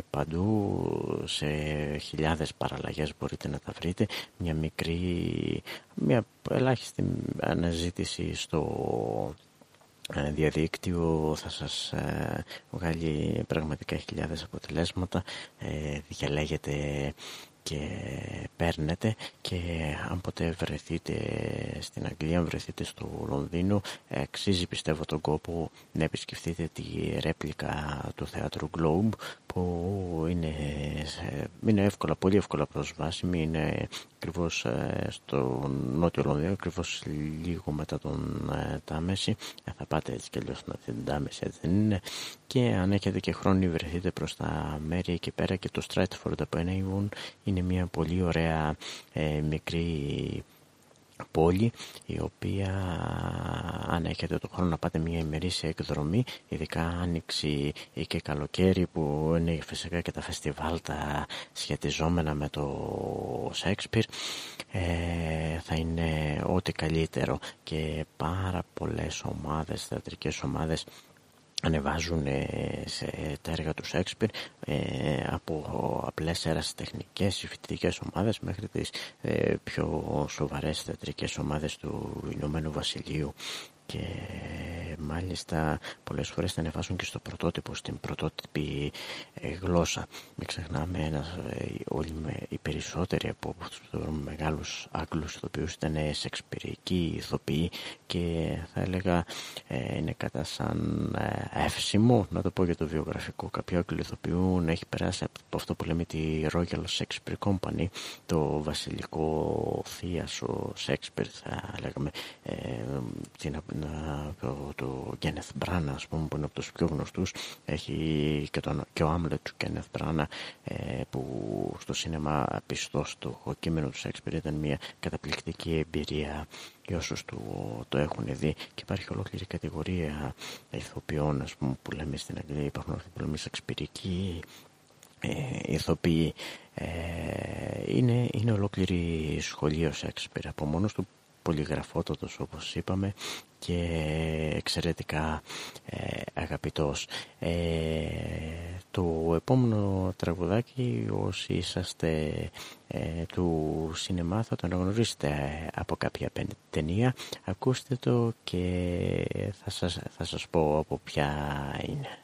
παντού σε χιλιάδες παραλλαγές μπορείτε να τα βρείτε. Μια μικρή, μια ελάχιστη αναζήτηση στο ε, διαδίκτυο θα σας ε, βγάλει πραγματικά χιλιάδες αποτελέσματα. Ε, διαλέγετε και παίρνετε και αν ποτέ βρεθείτε στην Αγγλία, αν βρεθείτε στο Λονδίνο αξίζει πιστεύω τον κόπο να επισκεφτείτε τη ρέπλικα του θεάτρου Globe που είναι, είναι εύκολα, πολύ εύκολα προσβάσιμη είναι ακριβώς ε, στο νότιο Λονδίνο ακριβώς λίγο μετά τον ε, Τάμεση ε, θα πάτε έτσι και αλλιώς να την Τάμεση έτσι δεν είναι. Και αν έχετε και χρόνο βρεθείτε προς τα μέρη εκεί πέρα και το Stratford από είναι μια πολύ ωραία μικρή πόλη η οποία αν έχετε το χρόνο να πάτε μια ημερήσια εκδρομή ειδικά άνοιξη ή και καλοκαίρι που είναι φυσικά και τα φεστιβάλ τα σχετιζόμενα με το Σέξπιρ ε, θα είναι ό,τι καλύτερο. Και πάρα πολλές ομάδες, θεατρικές ομάδες ανεβάζουν ε, σε τα έργα τους Σέξπιρ ε, από απλές ερασιτεχνικές ή φοιτητικές ομάδες μέχρι τις ε, πιο σοβαρές θεατρικές ομάδες του Ηνωμένου Βασιλείου και μάλιστα πολλές φορές θα ανεβάσουν και στο πρωτότυπο, στην πρωτότυπη ε, γλώσσα. Μην ξεχνάμε, ένας, ε, όλοι με, οι περισσότεροι από τους μεγάλους Άγγλους ηθοποιούς ήταν σεξπυρικοί ηθοποιοί και θα έλεγα ε, είναι κατά σαν εύσημο, να το πω για το βιογραφικό κάποιου Άγγλου ηθοποιού να έχει περάσει από αυτό που λέμε τη Royal Shakespeare Company, το βασιλικό θείασο Shakespeare θα λέγαμε, το, το Kenneth Branagh ας πούμε που είναι από τους πιο γνωστούς έχει και, τον, και ο Άμλετ του Kenneth Branagh ε, που στο σίνεμα πιστός το κείμενο του Σέξπιρ ήταν μια καταπληκτική εμπειρία για όσους το, το έχουν δει. Και υπάρχει ολόκληρη κατηγορία ηθοποιών ας πούμε, που λέμε στην Αγγλία υπάρχουν αυτοί που λέμε σεξπυρικοί ε, ηθοποιοί. Ε, είναι, είναι ολόκληρη σχολείο Σέξπιρ από μόνος του πολυγραφότατος όπως είπαμε και εξαιρετικά ε, αγαπητός. Ε, το επόμενο τραγουδάκι όσοι είσαστε ε, του σινεμά θα το αναγνωρίσετε από κάποια ταινία. Ακούστε το και θα σας, θα σας πω από ποια είναι.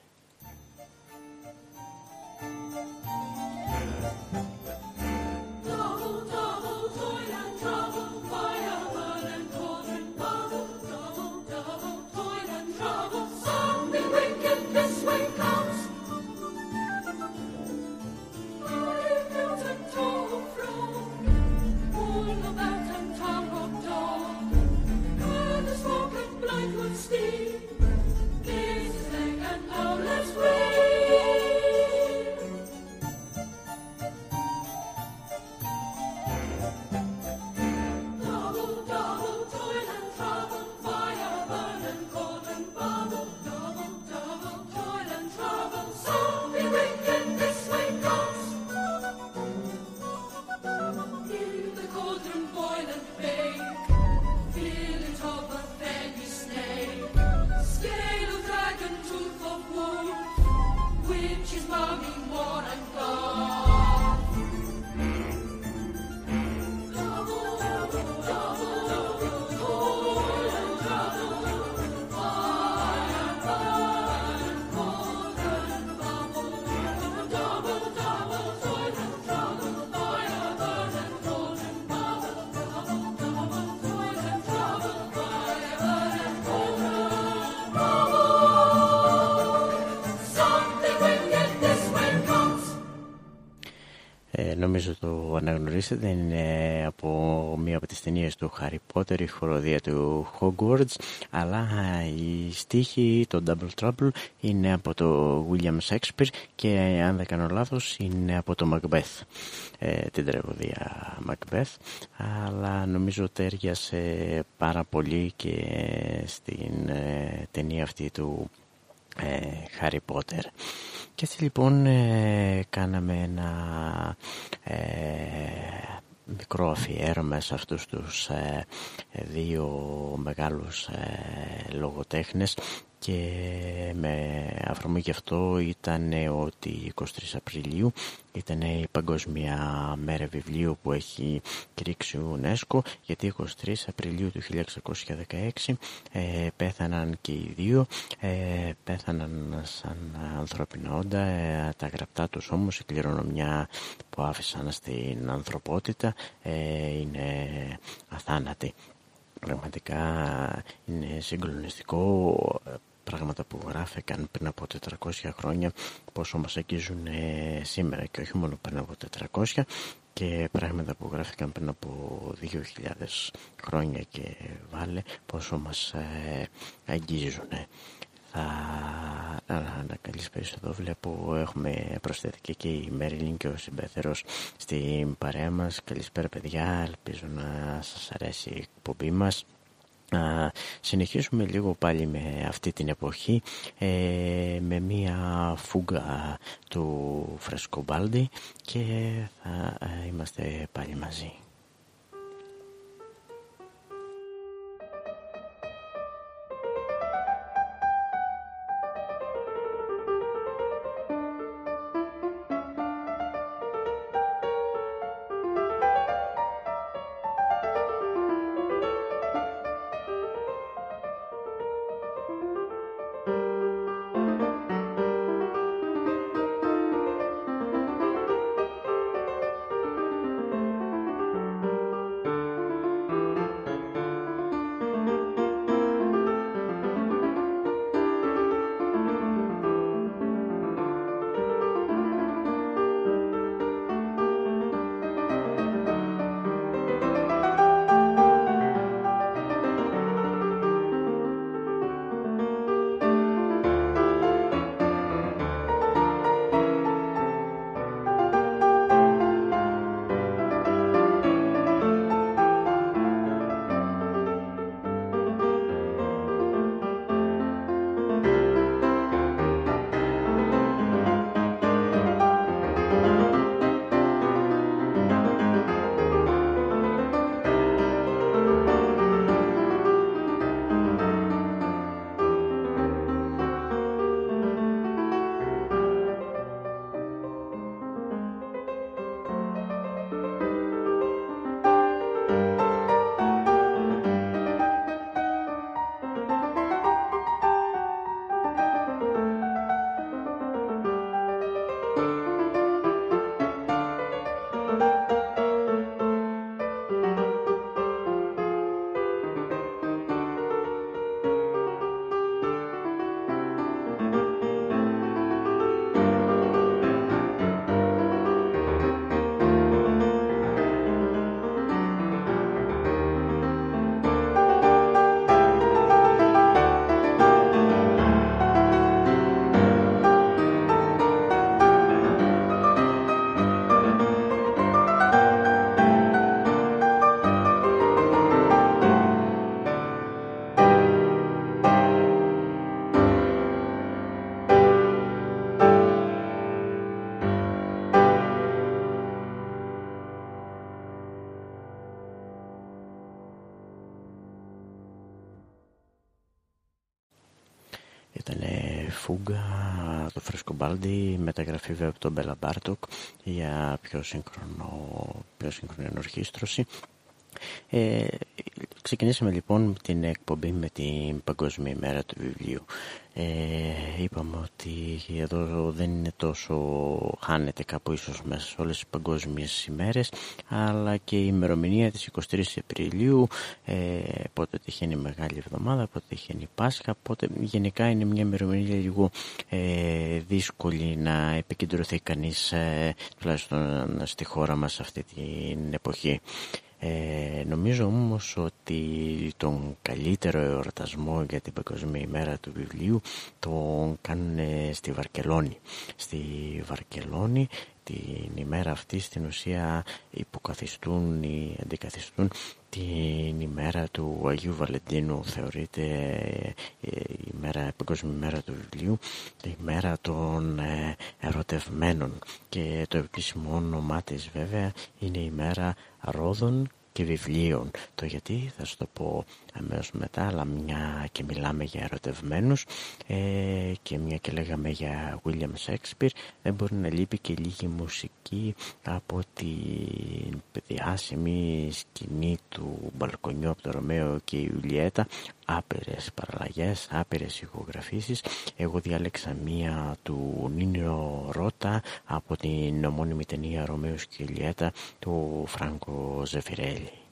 Το αναγνωρίσετε είναι από μία από τις ταινίες του Harry Potter η χοροδία του Hogwarts αλλά η στίχη το Double Trouble είναι από το William Shakespeare και αν δεν κάνω λάθος είναι από το Macbeth ε, την τραγωδία Macbeth αλλά νομίζω τέριασε πάρα πολύ και στην ε, ταινία αυτή του ε, Harry Potter. Και έτσι λοιπόν ε, κάναμε ένα ε, μικρό αφιέρωμα σε αυτούς τους ε, δύο μεγάλους λογοτέχνες και με αφορμή γι' αυτό ήταν ότι 23 Απριλίου ήταν η Παγκόσμια Μέρα Βιβλίου που έχει κηρύξει ο UNESCO γιατί 23 Απριλίου του 1616 ε, πέθαναν και οι δύο ε, πέθαναν σαν ανθρώπινα όντα ε, τα γραπτά τους όμως η κληρονομιά που άφησαν στην ανθρωπότητα ε, είναι αθάνατη. Πραγματικά είναι συγκλονιστικό πράγματα που γράφηκαν πριν από 400 χρόνια πόσο μας αγγίζουν ε, σήμερα και όχι μόνο πριν από 400 και πράγματα που γράφηκαν πριν από 2.000 χρόνια και βάλε πόσο μας ε, αγγίζουν. Θα να καλησπέρισω εδώ βλέπω έχουμε προσθέθηκε και η Μέριλιν και ο συμπέθερος στην παρέα μας. Καλησπέρα παιδιά, ελπίζω να σας αρέσει η εκπομπή μας. Να συνεχίσουμε λίγο πάλι με αυτή την εποχή ε, με μία φούγα του Φρεσκομπάλντι και θα ε, είμαστε πάλι μαζί. Vivaldi, μεταγραφή βέβαια από τον Μπέλα Μπάρτοκ για πιο, σύγχρονο, πιο σύγχρονη ενορχίστρωση Ε, ξεκινήσαμε λοιπόν την εκπομπή με την Παγκόσμια ημέρα του βιβλίου. Ε, είπαμε ότι εδώ δεν είναι τόσο χάνεται κάπου ίσως μέσα σε όλες τις παγκόσμιες ημέρες αλλά και η ημερομηνία της 23 Απριλίου ε, πότε τυχαίνει Μεγάλη Εβδομάδα, πότε τυχαίνει Πάσχα πότε γενικά είναι μια ημερομηνία λίγο ε, δύσκολη να επικεντρωθεί κανείς ε, τουλάχιστον στη χώρα μας αυτή την εποχή. Ε, νομίζω όμως ότι τον καλύτερο εορτασμό για την Παγκοσμία ημέρα του βιβλίου τον κάνουν στη Βαρκελόνη. Στη Βαρκελόνη την ημέρα αυτή στην ουσία υποκαθιστούν ή αντικαθιστούν την ημέρα του Αγίου Βαλεντίνου. Θεωρείται ε, η ημέρα, η παγκόσμια ημέρα του βιβλίου η ημέρα των ε, ερωτευμένων. Και το επίσημο όνομά της βέβαια είναι η ημέρα Ρόδων και βιβλίων. Το γιατί θα σου το πω αμέσως μετά, αλλά μια και μιλάμε για ερωτευμένους ε, και μια και λέγαμε για William Shakespeare, δεν μπορεί να λείπει και λίγη μουσική από την διάσημη σκηνή του μπαλκονιού από το Ρωμαίο και η Ιουλιέτα, άπειρες παραλλαγές, άπειρες ηχογραφήσεις. Εγώ διάλεξα μία του Νίνιο Ρότα από την ομώνυμη ταινία Ρωμαίος και Ιουλιέτα του Φράγκο Ζεφιρέλη.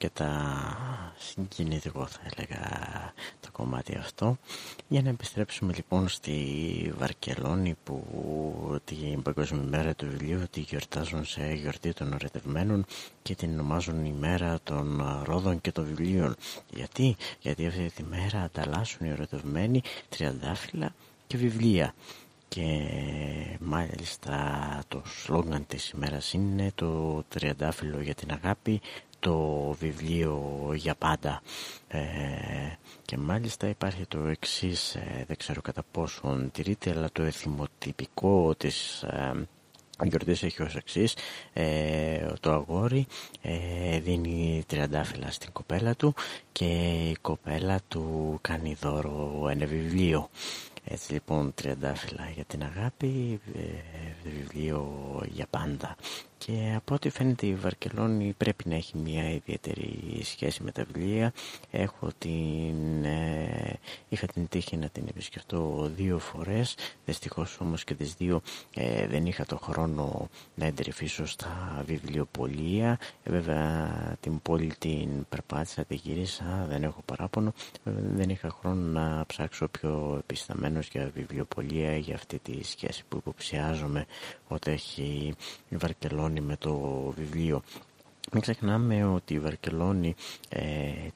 Αρκετά συγκινητικό θα έλεγα το κομμάτι αυτό. Για να επιστρέψουμε λοιπόν στη Βαρκελόνη που την Παγκόσμια μέρα του βιβλίου τη γιορτάζουν σε γιορτή των ερωτευμένων και την ονομάζουν η μέρα των ρόδων και των βιβλίων. Γιατί, γιατί αυτή τη μέρα ανταλλάσσουν οι ερωτευμένοι τριαντάφυλλα και βιβλία. Και μάλιστα το σλόγκαν της ημέρας είναι το τριαντάφυλλο για την αγάπη το βιβλίο για πάντα ε, και μάλιστα υπάρχει το εξής ε, δεν ξέρω κατά πόσον τηρείται αλλά το εθιμοτυπικό της ε, Η γιορτής έχει ως εξής, ε, το αγόρι ε, δίνει τριαντάφυλλα στην κοπέλα του και η κοπέλα του κάνει δώρο ένα βιβλίο. Έτσι λοιπόν τριαντάφυλλα για την αγάπη, ε, βιβλίο για πάντα. Και από ό,τι φαίνεται η Βαρκελόνη πρέπει να έχει μια ιδιαίτερη σχέση με τα βιβλία. Έχω την, ε, είχα την τύχη να την επισκεφτώ δύο φορές. Δυστυχώς όμως και τις δύο ε, δεν είχα το χρόνο να εντρυφήσω στα βιβλιοπολία. Ε, βέβαια την πόλη την περπάτησα, την γύρισα, δεν έχω παράπονο. δεν είχα χρόνο να ψάξω πιο επισταμένος για βιβλιοπολία για αυτή τη σχέση που υποψιάζομαι ότι έχει η Βαρκελόνη με το βιβλίο. Μην ξεχνάμε ότι η Βαρκελόνη ε,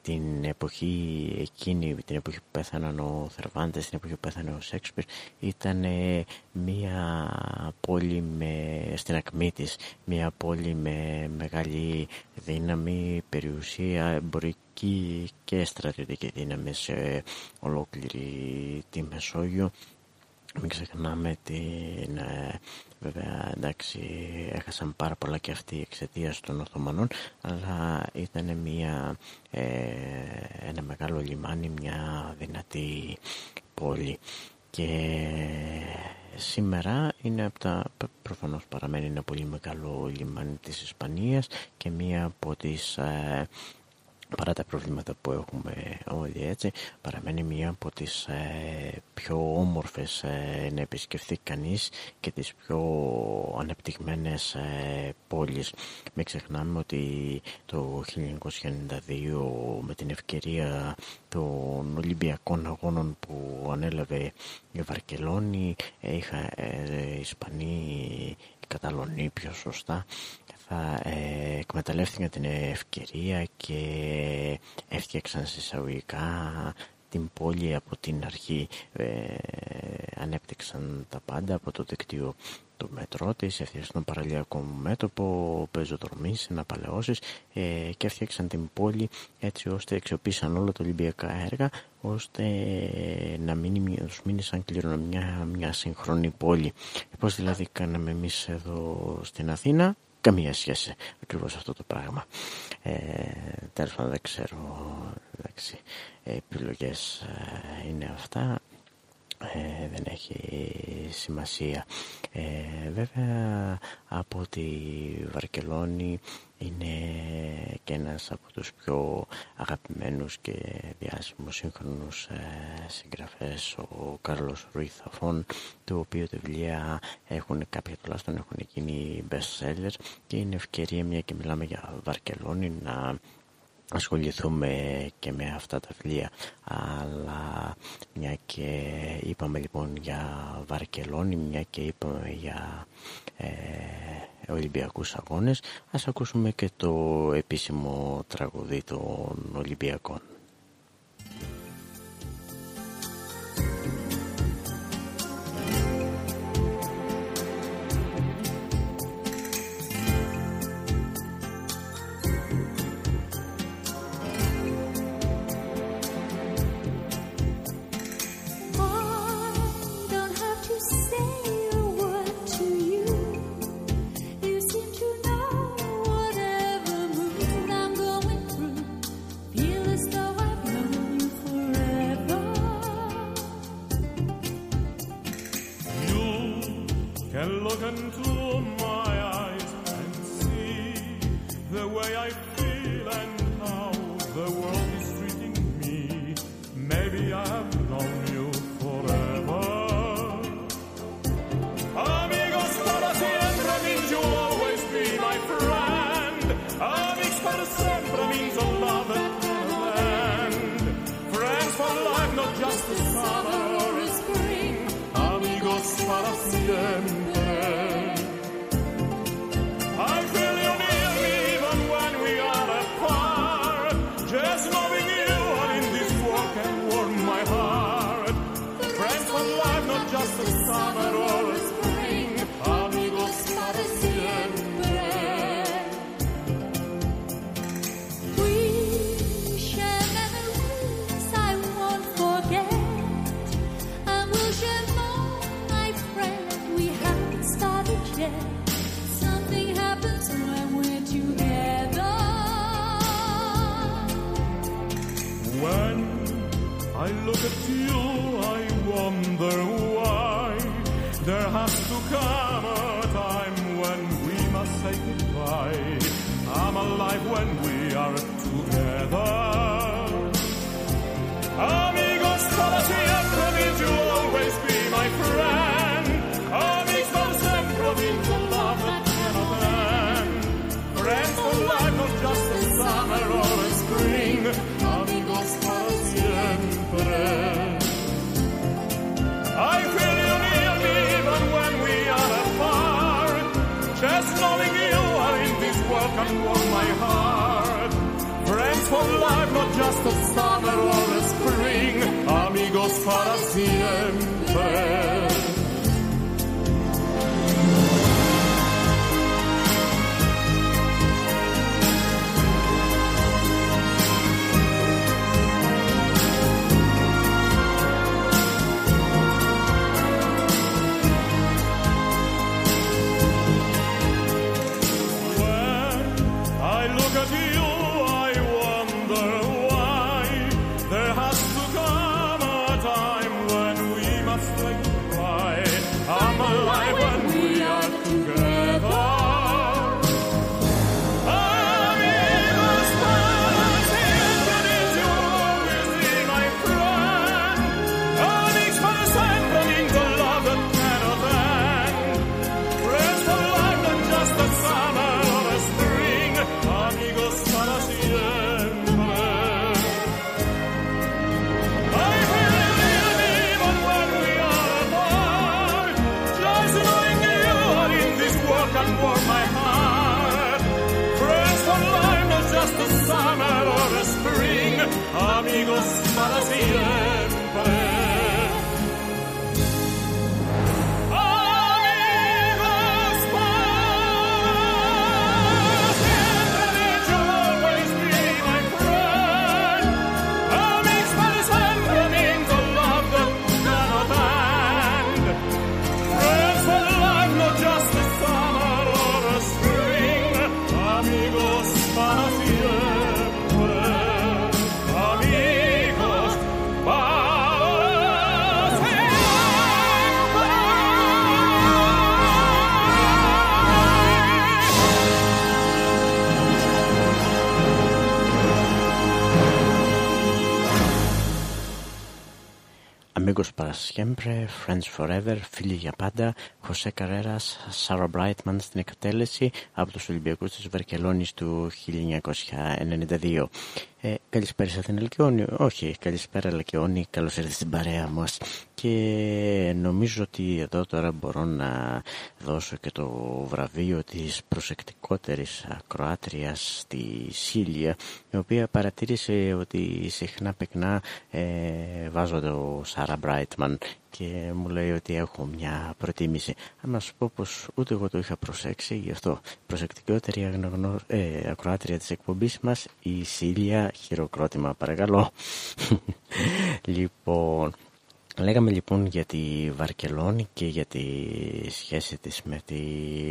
την εποχή εκείνη, την εποχή που πέθαναν ο Θερβάντες, την εποχή που πέθανε ο Σέξπιρ, ήταν μια πόλη με, στην ακμή της, μια πόλη με μεγάλη δύναμη, περιουσία, εμπορική και στρατιωτική δύναμη σε ολόκληρη τη Μεσόγειο. Μην ξεχνάμε την ε, Βέβαια, εντάξει, έχασαν πάρα πολλά και αυτοί εξαιτίας των Οθωμανών, αλλά ήταν μια, ε, ένα μεγάλο λιμάνι, μια δυνατή πόλη. Και σήμερα είναι από τα, προφανώς παραμένει ένα πολύ μεγάλο λιμάνι της Ισπανίας και μία από τις ε, παρά τα προβλήματα που έχουμε όλοι έτσι παραμένει μία από τις ε, πιο όμορφες ε, να επισκεφθεί κανείς και τις πιο ανεπτυγμένες ε, πόλεις. Μην ξεχνάμε ότι το 1992 με την ευκαιρία των Ολυμπιακών Αγώνων που ανέλαβε η Βαρκελόνη είχα ε, Ισπανοί Καταλωνοί πιο σωστά θα ε, εκμεταλλεύτηκαν την ευκαιρία και έφτιαξαν συσσαγωγικά την πόλη από την αρχή ε, ανέπτυξαν τα πάντα από το δικτύο του μετρό της, έφτιαξαν τον παραλιακό μέτωπο, πεζοδρομής, αναπαλαιώσεις ε, και έφτιαξαν την πόλη έτσι ώστε αξιοποίησαν όλα τα Ολυμπιακά έργα ώστε να μείνει, τους μείνει σαν κληρονομιά μια σύγχρονη πόλη. Πώς δηλαδή κάναμε εμείς εδώ στην Αθήνα, καμία σχέση ακριβώς αυτό το πράγμα. Ε, Τέλος πάντων δεν ξέρω, εντάξει, επιλογές ε, είναι αυτά. Ε, δεν έχει σημασία. Ε, βέβαια από τη Βαρκελόνη είναι και ένας από τους πιο αγαπημένους και διάσημους σύγχρονους ε, συγγραφές ο Κάρλος Ρουιθαφών του οποίου τα βιβλία έχουν κάποια τουλάχιστον έχουν γίνει best sellers και είναι ευκαιρία μια και μιλάμε για Βαρκελόνη να ασχοληθούμε και με αυτά τα βιβλία αλλά μια και είπαμε λοιπόν για Βαρκελόνη μια και είπαμε για ε, Ολυμπιακούς Αγώνες ας ακούσουμε και το επίσημο τραγουδί των Ολυμπιακών unto Amigos para siempre, Friends Forever, Φίλοι για πάντα, Χωσέ Καρέρας, Σάρα Μπράιτμαν στην εκτέλεση από τους Ολυμπιακούς της Βαρκελόνης του 1992. Ε, καλησπέρα σας την Αλκιόνη. Όχι, καλησπέρα Αλκιόνη, καλώς ήρθατε στην παρέα μας. Και νομίζω ότι εδώ τώρα μπορώ να δώσω και το βραβείο της προσεκτικότερης ακροάτριας στη Σίλια, η οποία παρατήρησε ότι συχνά πυκνά ε, βάζω το Σάρα Μπράιτμαν και μου λέει ότι έχω μια προτίμηση. Αν να σου πω πως ούτε εγώ το είχα προσέξει, γι' αυτό προσεκτικότερη αγνογνω... ε, ακροάτρια της εκπομπής μας, η Σίλια, χειροκρότημα παρακαλώ. λοιπόν, Λέγαμε λοιπόν για τη Βαρκελόνη και για τη σχέση της με τη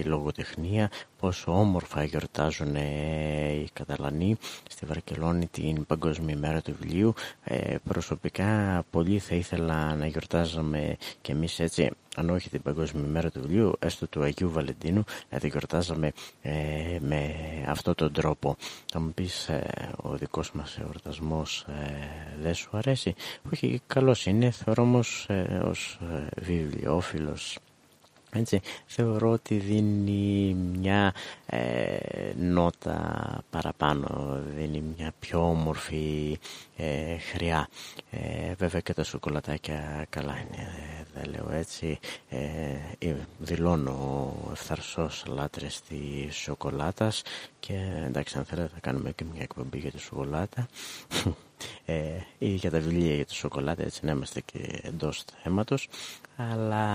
λογοτεχνία, πόσο όμορφα γιορτάζουν οι Καταλανοί στη Βαρκελόνη την Παγκόσμια ημέρα του βιβλίου. Ε, προσωπικά πολύ θα ήθελα να γιορτάζαμε και εμείς έτσι, αν όχι την Παγκόσμια ημέρα του βιβλίου, έστω του Αγίου Βαλεντίνου, να τη γιορτάζαμε ε, με αυτόν τον τρόπο. Θα μου πεις, ε, ο δικός μας εορτασμός δεν σου αρέσει; Όχι, καλός είναι, θεωρώ όμως ε, ως ε, βιβλιοφίλος έτσι, θεωρώ ότι δίνει μια ε, νότα παραπάνω, δίνει μια πιο όμορφη ε, χρειά. Ε, βέβαια και τα σοκολατάκια καλά είναι, δεν λέω έτσι. Ε, δηλώνω ευθαρσός λάτρες της σοκολάτας και εντάξει αν θέλετε θα κάνουμε και μια εκπομπή για τη σοκολάτα. Ε, ή για τα βιβλία για τη σοκολάτα έτσι να είμαστε και εντός θέματος. Αλλά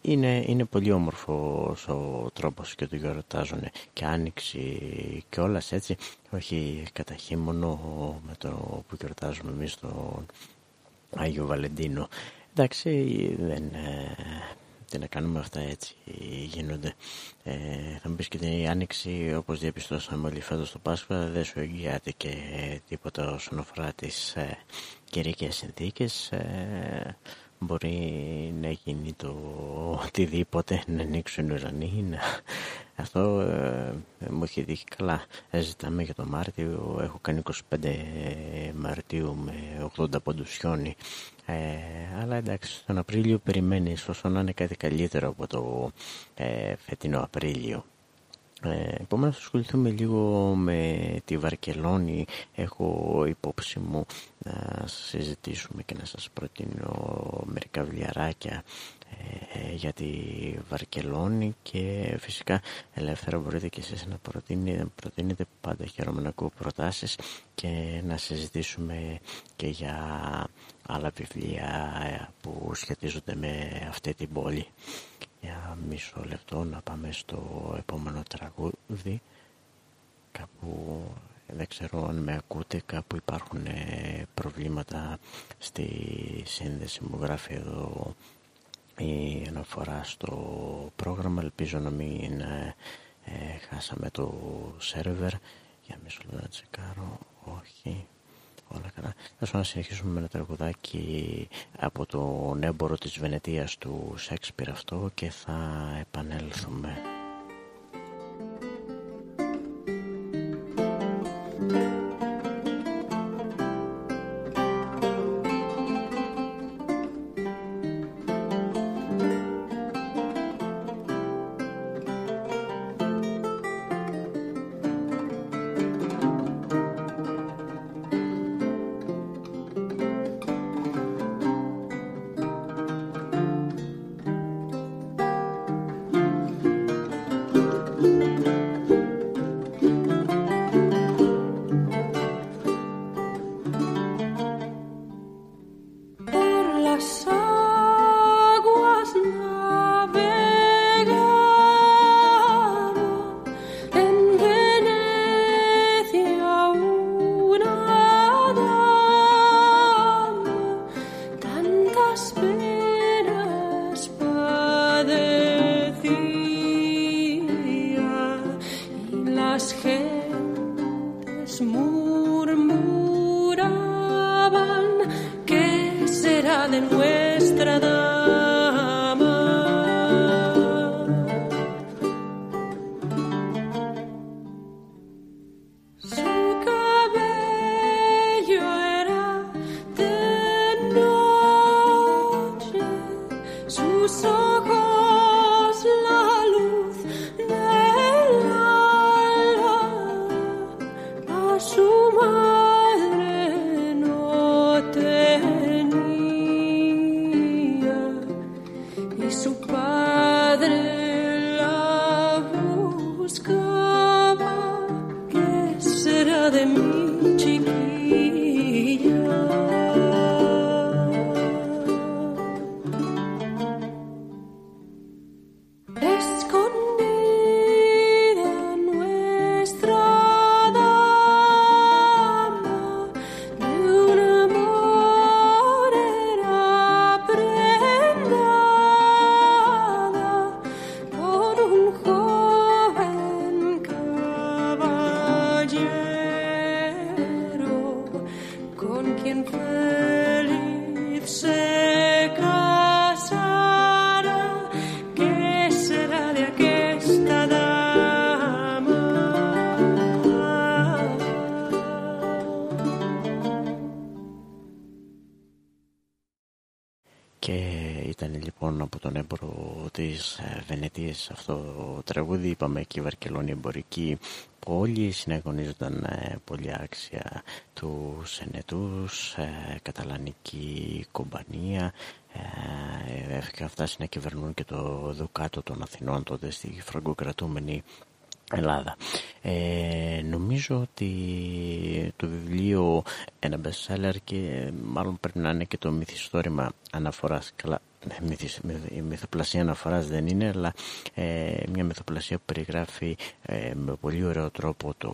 είναι, είναι πολύ όμορφος ο τρόπος και το γιορτάζουν και άνοιξη και όλα έτσι. Όχι κατά χείμωνο με το που γιορτάζουμε εμείς τον Άγιο Βαλεντίνο εντάξει δεν, τι να κάνουμε αυτά έτσι γίνονται. Ε, θα μου πεις και την άνοιξη όπως διαπιστώσαμε όλοι φέτος το Πάσχα δεν σου εγγυάται και τίποτα όσον αφορά τις ε, καιρικές συνθήκες. Ε, μπορεί να γίνει το οτιδήποτε, να ανοίξουν οι ουρανοί, να... αυτό ε, μου έχει δείξει καλά. Ζητάμε για το Μάρτιο, έχω κάνει 25 Μαρτίου με 80 πόντους χιόνι. Ε, αλλά εντάξει, τον Απρίλιο περιμένεις όσο να είναι κάτι καλύτερο από το ε, φετινό Απρίλιο. Ε, Επομένως θα ασχοληθούμε λίγο με τη Βαρκελόνη έχω υπόψη μου να συζητήσουμε και να σας προτείνω μερικά βιβλιαράκια ε, για τη Βαρκελόνη και φυσικά ελεύθερα μπορείτε και εσείς να προτείνετε, προτείνετε πάντα χαίρομαι να ακούω προτάσεις και να συζητήσουμε και για άλλα βιβλία που σχετίζονται με αυτή την πόλη. Για μισό λεπτό να πάμε στο επόμενο τραγούδι. Κάπου δεν ξέρω αν με ακούτε, κάπου υπάρχουν ε, προβλήματα στη σύνδεση μου. Γράφει εδώ η αναφορά στο πρόγραμμα. Ελπίζω να μην ε, ε, χάσαμε το σερβερ. Για μισό λεπτό να τσεκάρω. Όχι όλα καλά. Θα να συνεχίσουμε με ένα τραγουδάκι από τον έμπορο της Βενετίας του Σέξπιρ αυτό και θα επανέλθουμε. Αυτό το τραγούδι είπαμε και η Βαρκελόνη εμπορική πόλη συναγωνίζονταν ε, πολύ άξια τους Σενετούς, ε, καταλανική κομπανία ε, φτάσει να κυβερνούν και το Δουκάτο των Αθηνών τότε στη φραγκοκρατούμενη Ελλάδα. Ε, νομίζω ότι το βιβλίο ένα bestseller και μάλλον πρέπει να είναι και το μυθιστόρημα αναφοράς. Καλά, η μυθοπλασία αναφοράς δεν είναι αλλά ε, μια μυθοπλασία που περιγράφει ε, με πολύ ωραίο τρόπο το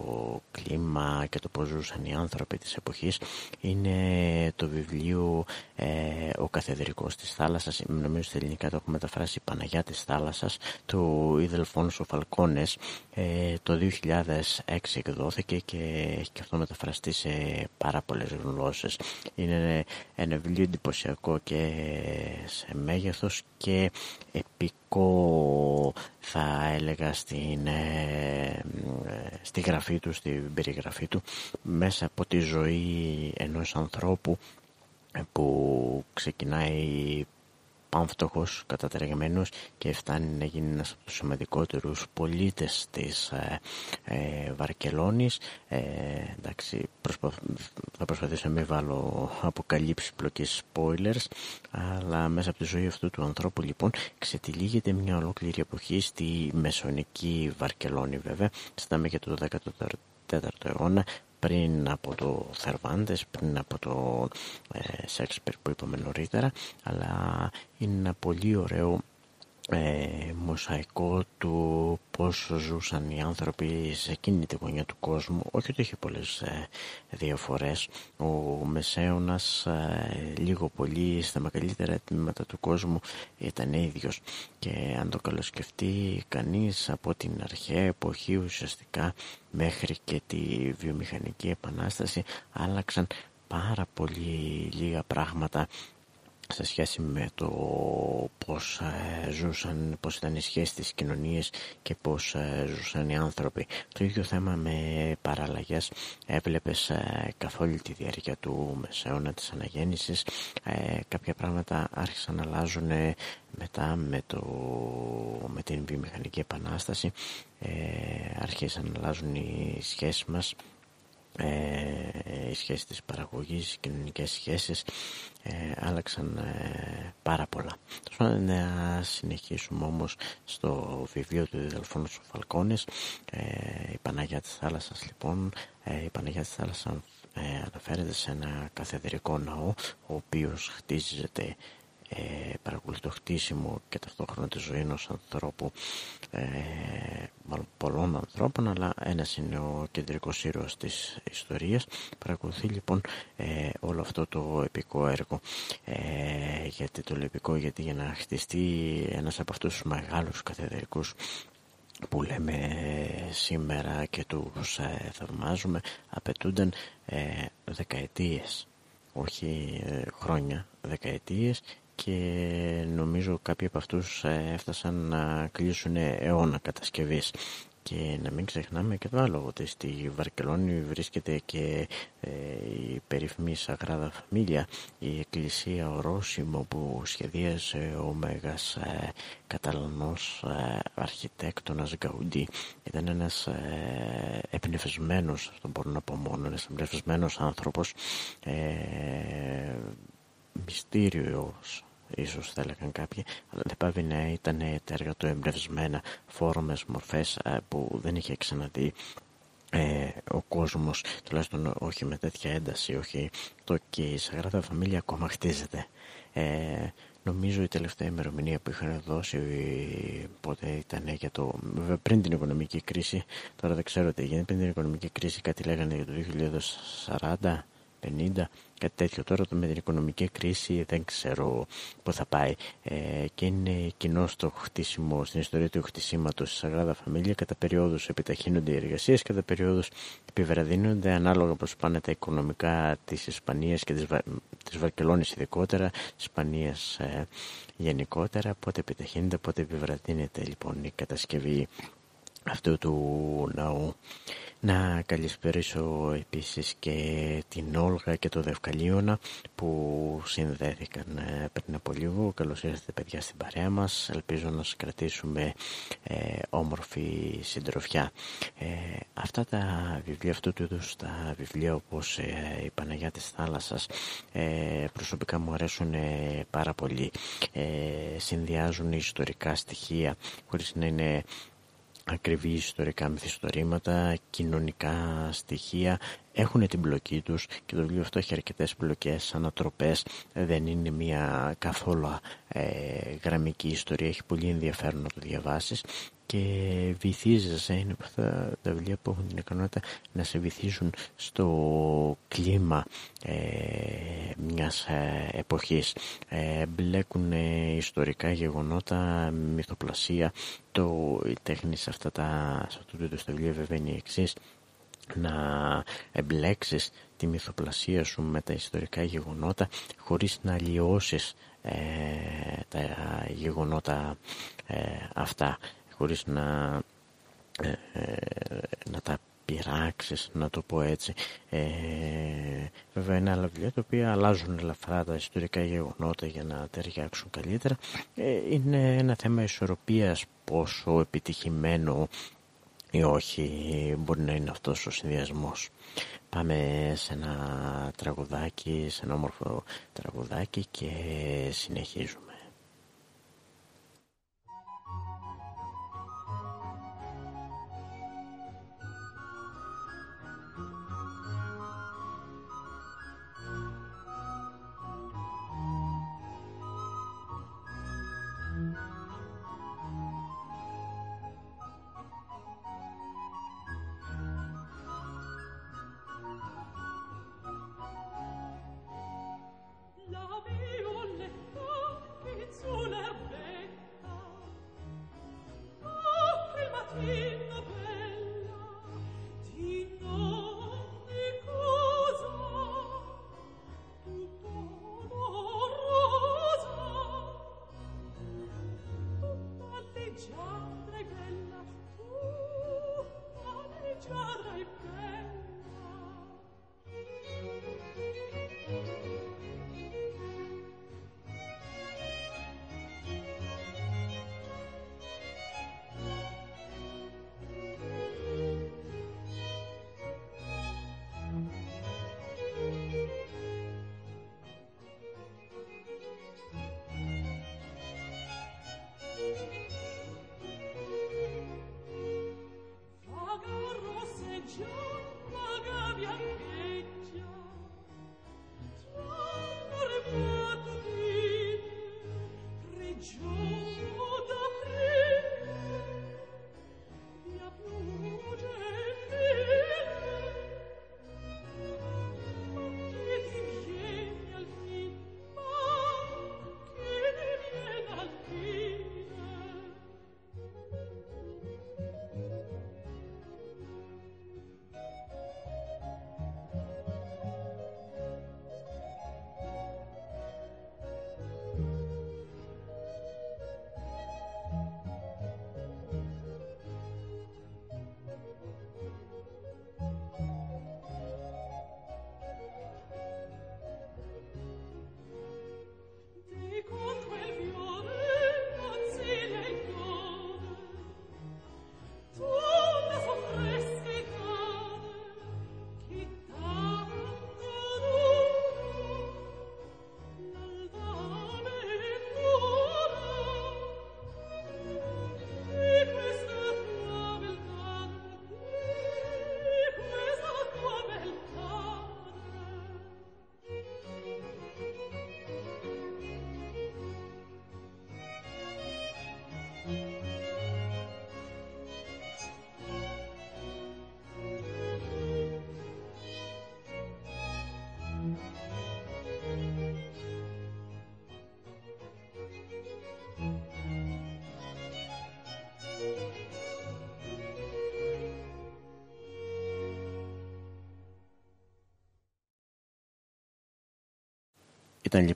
κλίμα και το πώς ζούσαν οι άνθρωποι της εποχής. Είναι το βιβλίο ε, «Ο καθεδρικός της θάλασσας» νομίζω στα ελληνικά το έχω μεταφράσει «Παναγιά της θάλασσας» του Ιδελφόνσο Φαλκόνες. Το 2006 εκδόθηκε και έχει και αυτό μεταφραστεί σε πάρα πολλές γλώσσες. Είναι ένα βιβλίο εντυπωσιακό και σε μέγεθος και επικό θα έλεγα στην, ε, στη γραφή του, στην περιγραφή του μέσα από τη ζωή ενός ανθρώπου που ξεκινάει πανφτωχός κατατρεγμένος και φτάνει να γίνει ένας από τους σημαντικότερους πολίτες της ε, ε, Βαρκελόνης. Ε, εντάξει θα προσπαθήσω να μην βάλω αποκαλύψεις πλοκές spoilers αλλά μέσα από τη ζωή αυτού του ανθρώπου λοιπόν ξετυλίγεται μια ολόκληρη εποχή στη μεσονική Βαρκελόνη βέβαια. Στάμε και το 14ο αιώνα πριν από το Θερβάντες, πριν από το ε, Σέξπερ που είπαμε νωρίτερα, αλλά είναι ένα πολύ ωραίο ε, μοσαϊκό του πώς ζούσαν οι άνθρωποι σε εκείνη τη γωνιά του κόσμου όχι ότι έχει πολλές ε, διαφορές. Ο Μεσαίωνας ε, λίγο πολύ στα μεγαλύτερα τμήματα του κόσμου ήταν ίδιος. Και αν το καλοσκεφτεί κανείς από την αρχαία εποχή ουσιαστικά μέχρι και τη βιομηχανική επανάσταση άλλαξαν πάρα πολύ λίγα πράγματα σε σχέση με το πώς ε, ζούσαν, πώς ήταν οι σχέσεις της κοινωνίας και πώς ε, ζούσαν οι άνθρωποι. Το ίδιο θέμα με παραλλαγές έβλεπες ε, καθ' όλη τη διάρκεια του μεσαίωνα της αναγέννησης. Κάποια πράγματα άρχισαν να αλλάζουν μετά με, το, με την βιομηχανική επανάσταση. Άρχισαν να αλλάζουν οι σχέσεις μας ε, οι σχέσεις της παραγωγής, οι κοινωνικές σχέσεις ε, άλλαξαν ε, πάρα πολλά. Τόσο να συνεχίσουμε όμως στο βιβλίο του Δελφόνου Φαλκόνης ε, η Παναγιά της Θάλασσας λοιπόν η Παναγιά της Θάλασσας αναφέρεται σε ένα καθεδρικό ναό ο οποίος χτίζεται ε, παρακολουθεί το χτίσιμο και ταυτόχρονα τη ζωή ενός ανθρώπου ε, πολλών ανθρώπων αλλά ένας είναι ο κεντρικός ήρωας της ιστορίας. Παρακολουθεί λοιπόν ε, όλο αυτό το επικό έργο. Ε, γιατί το λέω επικό γιατί για να χτιστεί ένας από αυτούς τους μεγάλους καθεδρικούς που λέμε σήμερα και τους ε, θαυμάζουμε απαιτούνταν ε, δεκαετίες όχι ε, χρόνια, δεκαετίες και νομίζω κάποιοι από αυτούς ε, έφτασαν να κλείσουν αιώνα κατασκευής. Και να μην ξεχνάμε και το άλλο ότι στη Βαρκελόνη βρίσκεται και ε, η περίφημη Σαγράδα Φαμίλια η εκκλησία ορόσημο που σχεδίασε ο Μέγας ε, Καταλανός ε, αρχιτέκτονας Γκαουντή ήταν ένας ε, εμπνευσμένος αυτό μπορώ να πω μόνο ένας εμπνευσμένος άνθρωπος ε, μυστήριος ίσως θα έλεγαν κάποιοι. Αλλά δεν πάβει να ήταν τα έργα του εμπνευσμένα φόρμες, μορφές ε, που δεν είχε ξαναδεί ε, ο κόσμος τουλάχιστον όχι με τέτοια ένταση όχι το και η Σαγράδα Φαμίλια ακόμα χτίζεται. Ε, νομίζω η τελευταία ημερομηνία που είχαν δώσει πότε ήταν για το πριν την οικονομική κρίση τώρα δεν ξέρω τι γίνεται πριν την οικονομική κρίση κάτι λέγανε για το 2040 50 κάτι τέτοιο. Τώρα με την οικονομική κρίση δεν ξέρω πού θα πάει. Ε, και είναι κοινό το χτίσιμο, στην ιστορία του χτισήματος της Αγράδα Φαμίλια. Κατά περιόδους επιταχύνονται οι εργασίες, κατά περιόδους επιβραδύνονται ανάλογα πώς πάνε τα οικονομικά της Ισπανίας και της, Βα... της Βαρκελόνης ειδικότερα, της Ισπανίας ε, γενικότερα. Πότε επιταχύνεται, πότε επιβραδύνεται λοιπόν η κατασκευή αυτού του ναού. Να καλησπέρισω επίσης και την Όλγα και το Δευκαλίωνα που συνδέθηκαν ε, πριν από λίγο. Καλώς ήρθατε παιδιά στην παρέα μας. Ελπίζω να σας κρατήσουμε ε, όμορφη συντροφιά. Ε, αυτά τα βιβλία αυτού του είδους, τα βιβλία όπως ε, η Παναγιά της Θάλασσας ε, προσωπικά μου αρέσουν πάρα πολύ. συνδυάζουν ιστορικά στοιχεία χωρίς να είναι ακριβή ιστορικά μυθιστορήματα, κοινωνικά στοιχεία, έχουν την πλοκή τους και το βιβλίο αυτό έχει αρκετές πλοκές, ανατροπές, δεν είναι μια καθόλου ε, γραμμική ιστορία, έχει πολύ ενδιαφέρον να το διαβάσεις και βυθίζεσαι, είναι από αυτά τα βιβλία που έχουν την ικανότητα να σε βυθίζουν στο κλίμα ε, μιας ε, εποχής. Ε, μπλέκουν ιστορικά γεγονότα, μυθοπλασία, το, η τέχνη σε αυτά τα, σε αυτό το βιβλίο βέβαια είναι η εξής να εμπλέξεις τη μυθοπλασία σου με τα ιστορικά γεγονότα χωρίς να αλλοιώσεις ε, τα γεγονότα ε, αυτά χωρίς να, ε, να τα πειράξεις, να το πω έτσι. Ε, βέβαια είναι άλλα βιβλία τα οποία αλλάζουν ελαφρά τα ιστορικά γεγονότα για να ταιριάξουν καλύτερα. είναι ένα θέμα ισορροπίας πόσο επιτυχημένο ή όχι μπορεί να είναι αυτός ο συνδυασμός. Πάμε σε ένα τραγουδάκι, σε ένα όμορφο τραγουδάκι και συνεχίζουμε.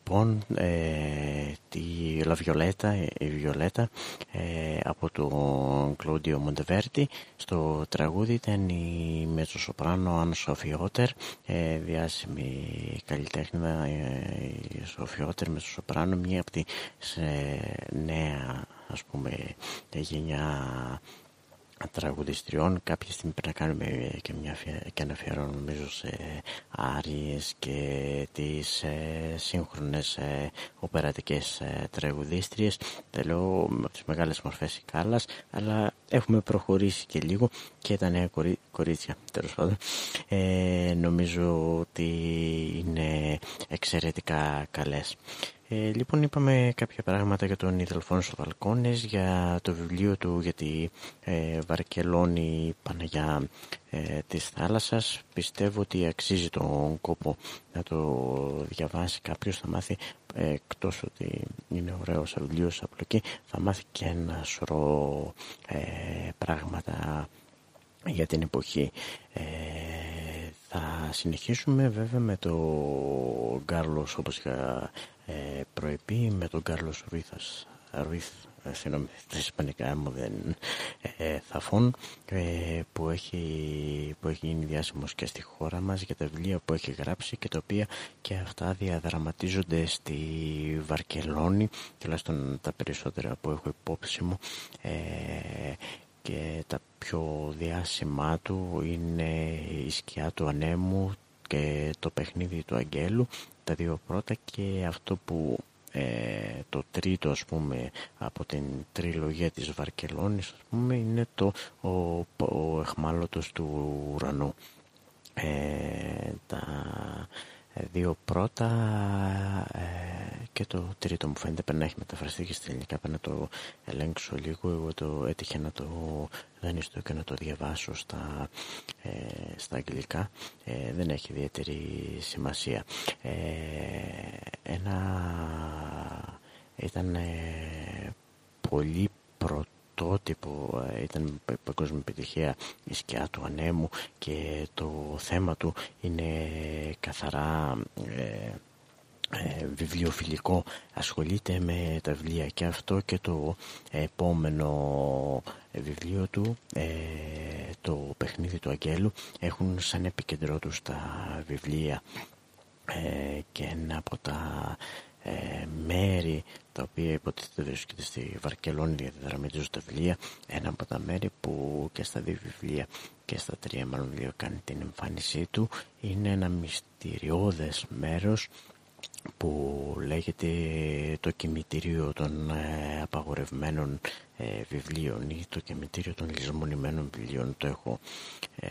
Λοιπόν ε, τη Λαβιολέτα, η Βιολέτα ε, από τον Κλόντιο Μοντεβέρτη. Στο τραγούδι ήταν η Μετσοσοπράνο Αν Σοφιότερ, ε, διάσημη καλλιτέχνηδα ε, η Σοφιότερ Μετσοσοπράνο, μία από τη νέα ας πούμε γενιά τραγουδιστριών. Κάποια στιγμή πρέπει να κάνουμε και, μια, και ένα αφιερώνω νομίζω σε άριες και τις ε, σύγχρονες ε, οπερατικές ε, τραγουδίστριες. Δεν λέω από τις μεγάλες μορφές η Κάλλας αλλά έχουμε προχωρήσει και λίγο και τα νέα κορί, κορίτσια τέλος πάντων. Ε, νομίζω ότι είναι εξαιρετικά καλές. Ε, λοιπόν είπαμε κάποια πράγματα για τον Ιδελφόνσο Βαλκόνες, για το βιβλίο του για τη ε, Βαρκελόνη Παναγιά ε, της θάλασσας. Πιστεύω ότι αξίζει τον κόπο να το διαβάσει. Κάποιος, θα μάθει ε, εκτός ότι είναι ωραίος σαν βιβλίος σαν απλοκή, θα μάθει και ένα σωρό ε, πράγματα για την εποχή. Ε, θα συνεχίσουμε βέβαια με τον Κάρλος όπως είχα ε, προεπεί με τον Κάρλος Ρουίθας Ρουίθ, ε, συγγνώμη, τα ισπανικά μου δεν ε, θαφών ε, που, έχει, που έχει γίνει διάσημος και στη χώρα μας για τα βιβλία που έχει γράψει και τα οποία και αυτά διαδραματίζονται στη Βαρκελόνη τουλάχιστον τα περισσότερα που έχω υπόψη μου ε, και τα πιο διάσημά του είναι η σκιά του ανέμου και το παιχνίδι του Αγγέλου τα δύο πρώτα και αυτό που ε, το τρίτο ας πούμε από την τριλογία της Βαρκελόνης ας πούμε είναι το ο, ο εχμάλωτος του ουρανού. Ε, τα δύο πρώτα ε, και το τρίτο μου φαίνεται πρέπει να έχει μεταφραστεί και στα ελληνικά πρέπει να το ελέγξω λίγο. Εγώ το έτυχε να το δανειστώ και να το διαβάσω στα, ε, στα αγγλικά. Ε, δεν έχει ιδιαίτερη σημασία. Ε, ένα ήταν πολύ πρωτό τότε που ε, ήταν παγκόσμια επιτυχία η σκιά του ανέμου και το θέμα του είναι καθαρά ε, ε, βιβλιοφιλικό. Ασχολείται με τα βιβλία και αυτό και το επόμενο βιβλίο του ε, το παιχνίδι του Αγγέλου έχουν σαν επικεντρό τους τα βιβλία. Και ένα από τα ε, μέρη τα οποία υποτίθεται βρίσκεται στη Βαρκελόνη διαδραματίζουν τα βιβλία ένα από τα μέρη που και στα δύο βιβλία και στα τρία μάλλον δύο κάνει την εμφάνισή του. Είναι ένα μυστηριώδες μέρος που λέγεται το κημητήριο των ε, απαγορευμένων ε, βιβλίων ή το κημητήριο των λησμονημένων βιβλίων το έχω ε,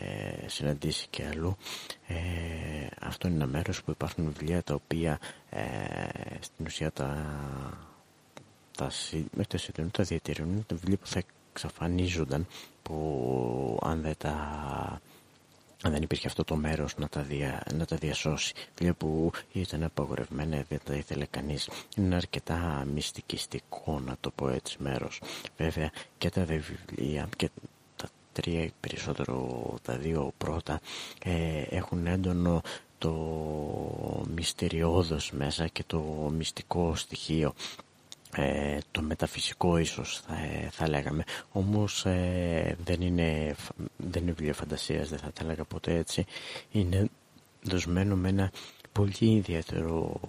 συναντήσει και αλλού. Ε, αυτό είναι ένα μέρος που υπάρχουν βιβλία τα οποία στην ουσία τα τα, τα, τα διατηρούν. Τα βιβλία που θα εξαφανίζονταν που αν δεν τα αν δεν υπήρχε αυτό το μέρος να τα, δια, να τα διασώσει. Βιβλία που ήταν απαγορευμένα δεν τα ήθελε κανείς. Είναι αρκετά μυστικιστικό να το πω έτσι μέρος. Βέβαια και τα βιβλία και τα τρία περισσότερο τα δύο πρώτα ε, έχουν έντονο το μυστηριώδος μέσα και το μυστικό στοιχείο ε, το μεταφυσικό ίσως θα, ε, θα λέγαμε. Όμως ε, δεν είναι δεν είναι βιβλίο φαντασίας δεν θα τα έλεγα ποτέ έτσι. Είναι δοσμένο με ένα πολύ ιδιαίτερο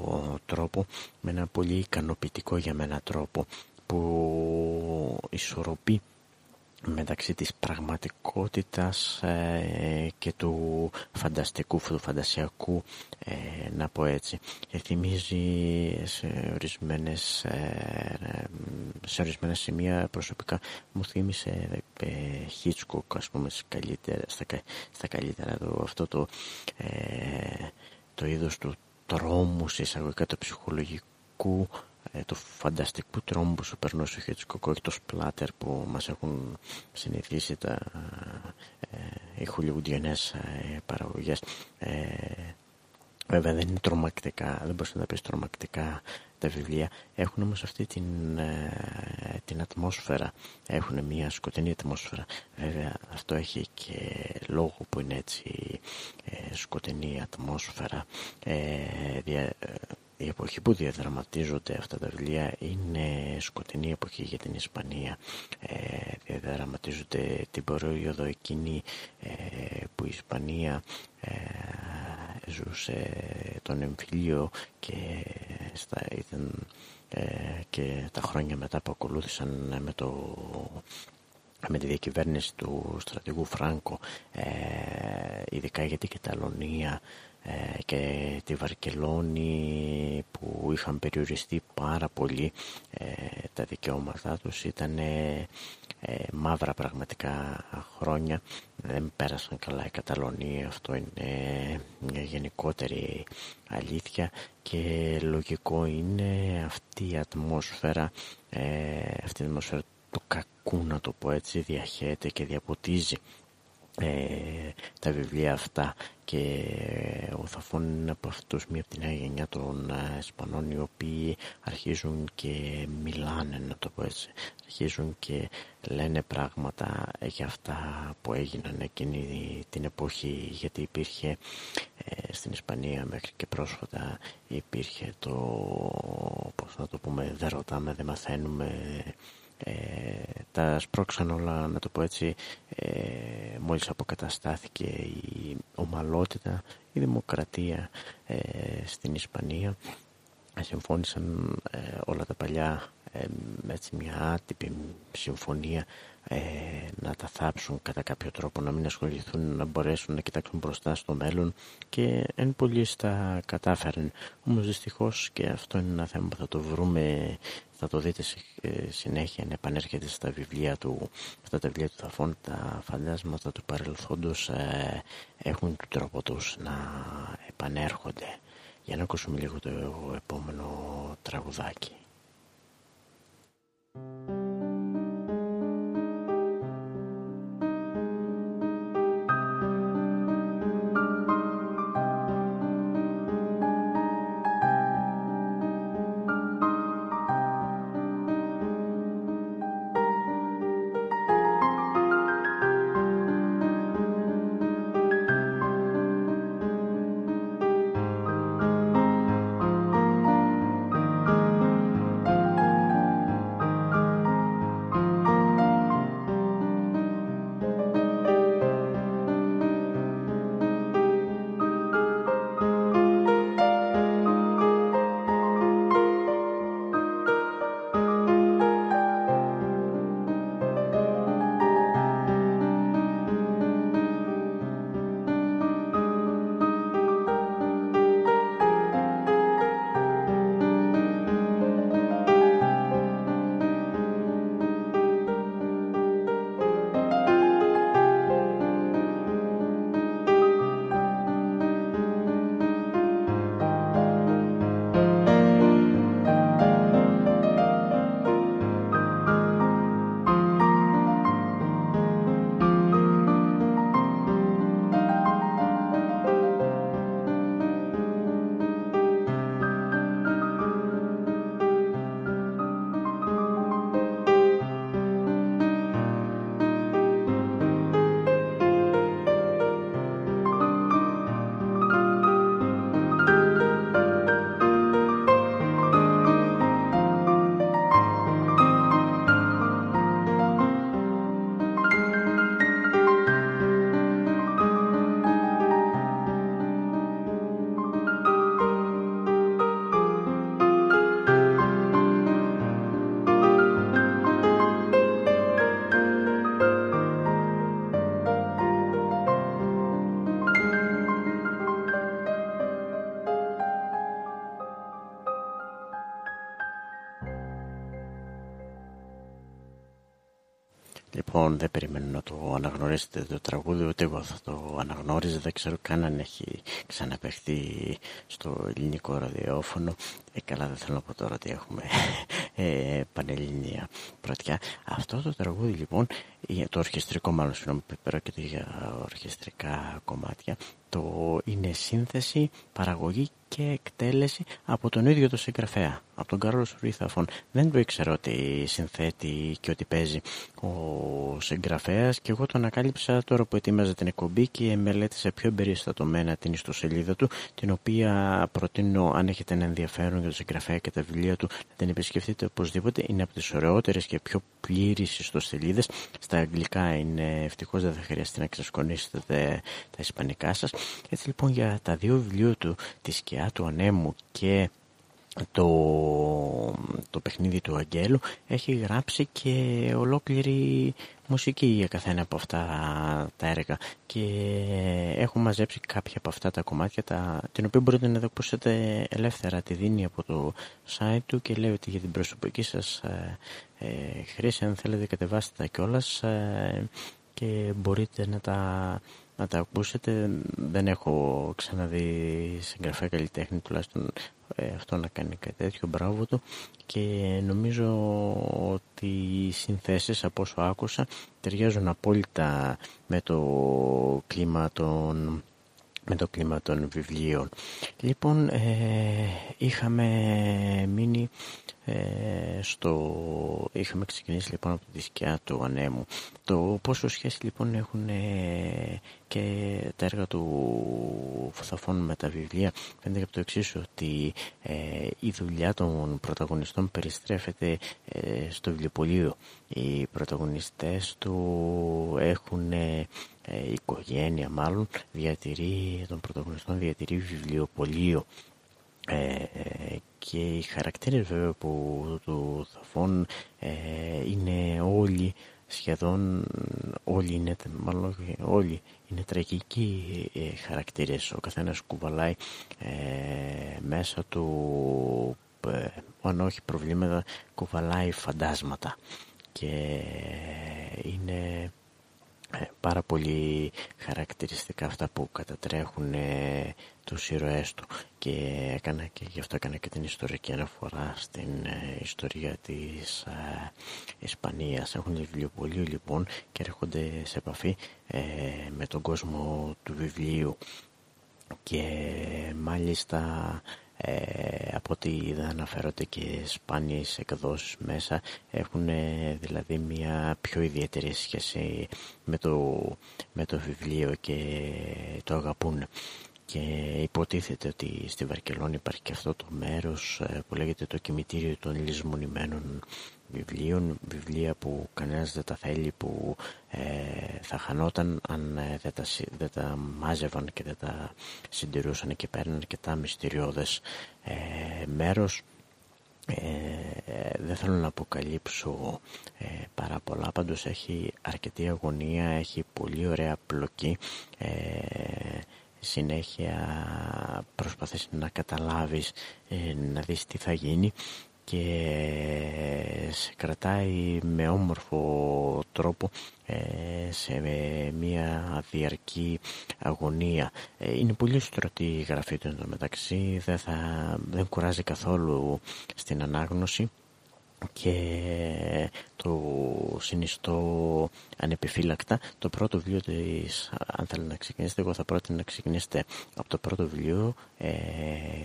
τρόπο με ένα πολύ ικανοποιητικό για μένα τρόπο που ισορροπεί μεταξύ της πραγματικότητας ε, και του φανταστικού, του φαντασιακού ε, να πω έτσι. Και θυμίζει σε ορισμένες ε, σε ορισμένα σημεία προσωπικά μου θύμισε ε, Hitchcock ας πούμε καλύτερα, στα, στα καλύτερα του αυτό το το είδος του τρόμου σε εισαγωγικά του ψυχολογικού ε, του φανταστικού τρόμου που σου περνούσε ο Χίτσκοκ όχι το σπλάτερ που μας έχουν συνηθίσει τα, ε, οι χολιγουντιανές ε, παραγωγές. Ε, βέβαια δεν είναι τρομακτικά δεν μπορείς να τα πεις τρομακτικά τα βιβλία. Έχουν όμως αυτή την, ε, την ατμόσφαιρα. Έχουν μια σκοτεινή ατμόσφαιρα. Βέβαια αυτό έχει και λόγο που είναι έτσι ε, σκοτεινή ατμόσφαιρα. Δια, η εποχή που διαδραματίζονται αυτά τα βιβλία είναι σκοτεινή εποχή για την Ισπανία. Ε, διαδραματίζονται την περίοδο εκείνη ε, που η Ισπανία ε, ζούσε τον εμφυλίο και, στα, ήταν, ε, και τα χρόνια μετά που ακολούθησαν με το με τη διακυβέρνηση του στρατηγού Φράγκο ε, ειδικά για την Καταλωνία ε, και τη Βαρκελόνη που είχαν περιοριστεί πάρα πολύ ε, τα δικαιώματά τους. Ήταν ε, μαύρα πραγματικά χρόνια. Δεν πέρασαν καλά η Καταλωνία αυτό είναι μια γενικότερη αλήθεια. Και λογικό είναι αυτή η ατμόσφαιρα αυτή η ατμόσφαιρα του κακού να το πω έτσι διαχέεται και διαποτίζει ε, τα βιβλία αυτά και ο Θαφών είναι από αυτούς μία από την νέα γενιά των ε, Ισπανών οι οποίοι αρχίζουν και μιλάνε να το πω έτσι αρχίζουν και λένε πράγματα για αυτά που έγιναν εκείνη την εποχή. Γιατί υπήρχε ε, στην Ισπανία μέχρι και πρόσφατα υπήρχε το πώς να το πούμε δεν ρωτάμε δεν μαθαίνουμε ε, τα σπρώξαν όλα να το πω έτσι ε, μόλις αποκαταστάθηκε η ομαλότητα η δημοκρατία ε, στην Ισπανία συμφώνησαν ε, όλα τα παλιά με έτσι μια άτυπη συμφωνία ε, να τα θάψουν κατά κάποιο τρόπο, να μην ασχοληθούν, να μπορέσουν να κοιτάξουν μπροστά στο μέλλον και εν πολλοί τα κατάφεραν. Όμως δυστυχώς και αυτό είναι ένα θέμα που θα το βρούμε, θα το δείτε ε, συνέχεια να επανέρχεται στα βιβλία του, αυτά τα βιβλία του Θαφών, τα φαντάσματα του παρελθόντος ε, έχουν τον τρόπο τους να επανέρχονται. Για να ακούσουμε λίγο το επόμενο τραγουδάκι. Λοιπόν, δεν περιμένω να το αναγνωρίσετε το τραγούδι, ούτε εγώ θα το αναγνώριζα. Δεν ξέρω καν αν έχει ξαναπεχθεί στο ελληνικό ραδιόφωνο. Ε, καλά, δεν θέλω να πω τώρα ότι έχουμε ε, πανελληνία πρωτιά. Αυτό το τραγούδι, λοιπόν, το ορχιστρικό μάλλον, συγγνώμη, πρόκειται για ορχιστρικά κομμάτια. Το είναι σύνθεση, παραγωγή και εκτέλεση από τον ίδιο τον συγγραφέα, από τον Κάρλος Ρίθαφον. Δεν το ήξερα ότι συνθέτει και ότι παίζει ο συγγραφέας και εγώ το ανακάλυψα τώρα που ετοίμαζα την εκπομπή και μελέτησα πιο εμπεριστατωμένα την ιστοσελίδα του, την οποία προτείνω αν έχετε ένα ενδιαφέρον για τον συγγραφέα και τα βιβλία του να την επισκεφτείτε οπωσδήποτε. Είναι από τις ωραιότερες και πιο πλήρεις ιστοσελίδες. Στα αγγλικά είναι ευτυχώς δεν θα χρειαστεί να ξεσκονίσετε τα ισπανικά σας. Έτσι λοιπόν για τα δύο βιβλία του, της σκιά του ανέμου και το, το παιχνίδι του Αγγέλου έχει γράψει και ολόκληρη μουσική για καθένα από αυτά τα έργα. Και έχω μαζέψει κάποια από αυτά τα κομμάτια τα, την οποία μπορείτε να ακούσετε ελεύθερα. Τη δίνει από το site του και λέει ότι για την προσωπική σας ε, ε, χρήση αν θέλετε κατεβάστε τα κιόλας ε, και μπορείτε να τα να τα ακούσετε. Δεν έχω ξαναδεί συγγραφέα καλλιτέχνη τουλάχιστον ε, αυτό να κάνει κάτι τέτοιο. Μπράβο του. Και νομίζω ότι οι συνθέσεις από όσο άκουσα ταιριάζουν απόλυτα με το κλίμα των με το κλίμα των βιβλίων. Λοιπόν, ε, είχαμε μείνει ε, στο... Είχαμε ξεκινήσει λοιπόν από τη σκιά του ανέμου. Το πόσο σχέση λοιπόν έχουν ε, και τα έργα του Φωθαφών με τα βιβλία φαίνεται από το εξής ότι ε, η δουλειά των πρωταγωνιστών περιστρέφεται ε, στο βιβλιοπωλείο. Οι πρωταγωνιστές του έχουν οικογένεια μάλλον διατηρεί, των πρωταγωνιστών διατηρεί βιβλιοπωλείο και οι χαρακτήρες βέβαια που του Θαφών ε, είναι όλοι σχεδόν όλοι είναι, μάλλον όλοι είναι τραγικοί ε, χαρακτήρες. Ο καθένας κουβαλάει ε, μέσα του ε, αν όχι προβλήματα κουβαλάει φαντάσματα. Και είναι ε, πάρα πολύ χαρακτηριστικά αυτά που κατατρέχουν ε, τους ήρωές του. Και, έκανα, και γι' αυτό έκανα και την ιστορική αναφορά στην ε, ιστορία της ε, Ισπανίας. Έχουν βιβλιοπολείο λοιπόν και έρχονται σε επαφή με τον κόσμο του βιβλίου. Και μάλιστα ε, από ό,τι δεν αναφέρονται και σπάνιες εκδόσεις μέσα έχουν δηλαδή μια πιο ιδιαίτερη σχέση με το, με το βιβλίο και το αγαπούν. Και υποτίθεται ότι στη Βαρκελόνη υπάρχει και αυτό το μέρος ε, που λέγεται το κημητήριο των λησμονημένων βιβλίων, βιβλία που κανένας δεν τα θέλει, που ε, θα χανόταν αν ε, δεν, τα, δεν τα μάζευαν και δεν τα συντηρούσαν και παίρναν τα μυστηριώδες ε, μέρος. δεν θέλω να αποκαλύψω πάρα πολλά, πάντως έχει αρκετή αγωνία, έχει πολύ ωραία πλοκή. Συνέχεια προσπαθείς να καταλάβεις να δεις τι θα γίνει και σε κρατάει με όμορφο τρόπο ε, σε μια διαρκή αγωνία. Ε, είναι πολύ στρωτή η γραφή του μεταξύ, δεν, θα, δεν κουράζει καθόλου στην ανάγνωση και το συνιστώ ανεπιφύλακτα. Το πρώτο βιβλίο της, αν θέλετε να ξεκινήσετε, εγώ θα πρότεινα να ξεκινήσετε από το πρώτο βιβλίο ε,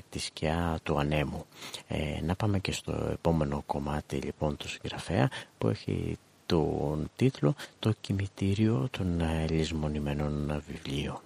«Τη σκιά του ανέμου». Ε, να πάμε και στο επόμενο κομμάτι λοιπόν του συγγραφέα που έχει τον τίτλο «Το κημητήριο των λησμονημένων βιβλίων».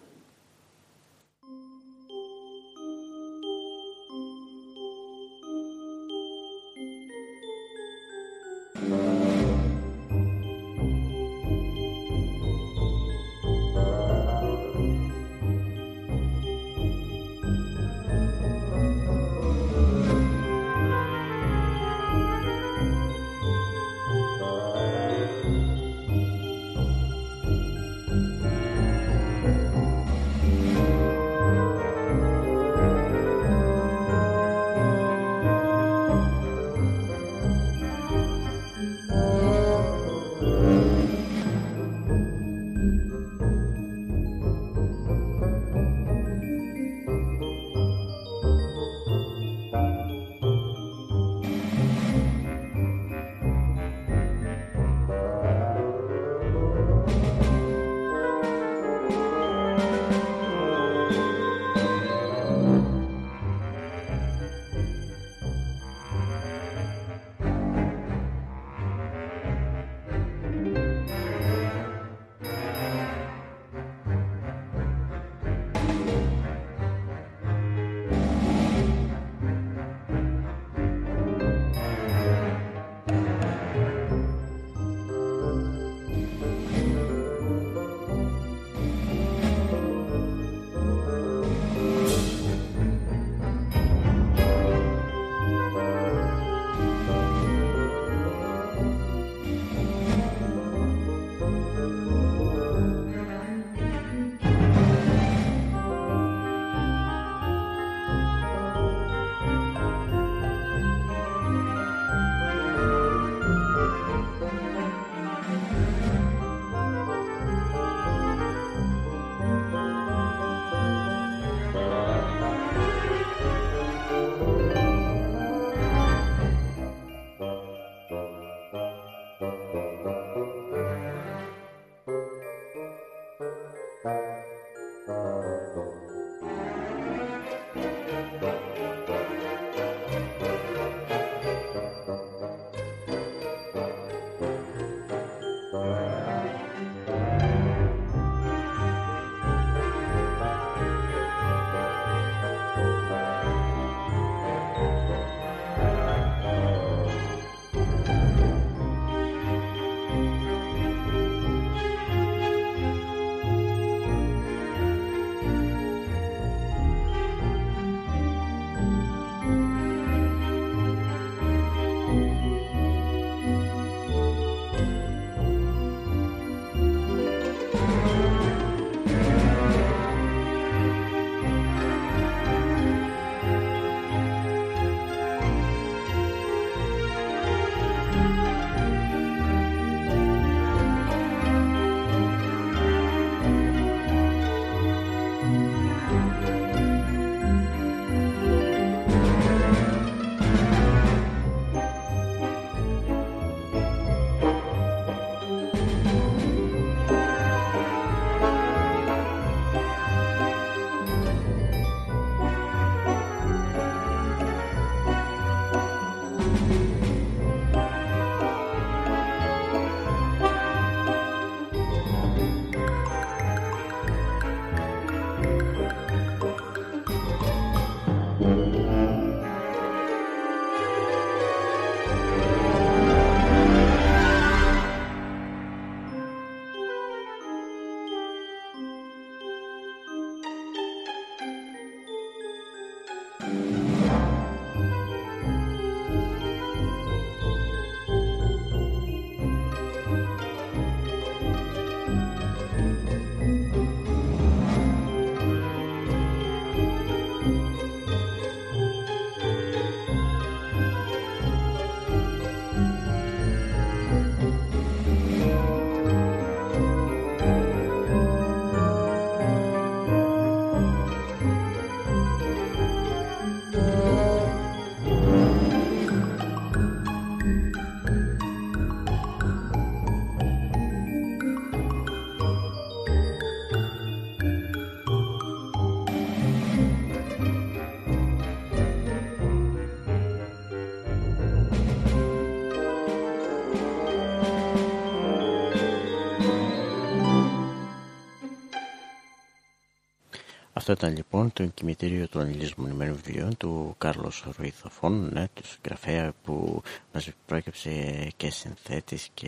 Αυτό ήταν λοιπόν το κημητήριο των λησμονημένων βιβλίων του Κάρλος Ρουιθοφών, ναι, του συγγραφέα που μας πρόκειψε και συνθέτης και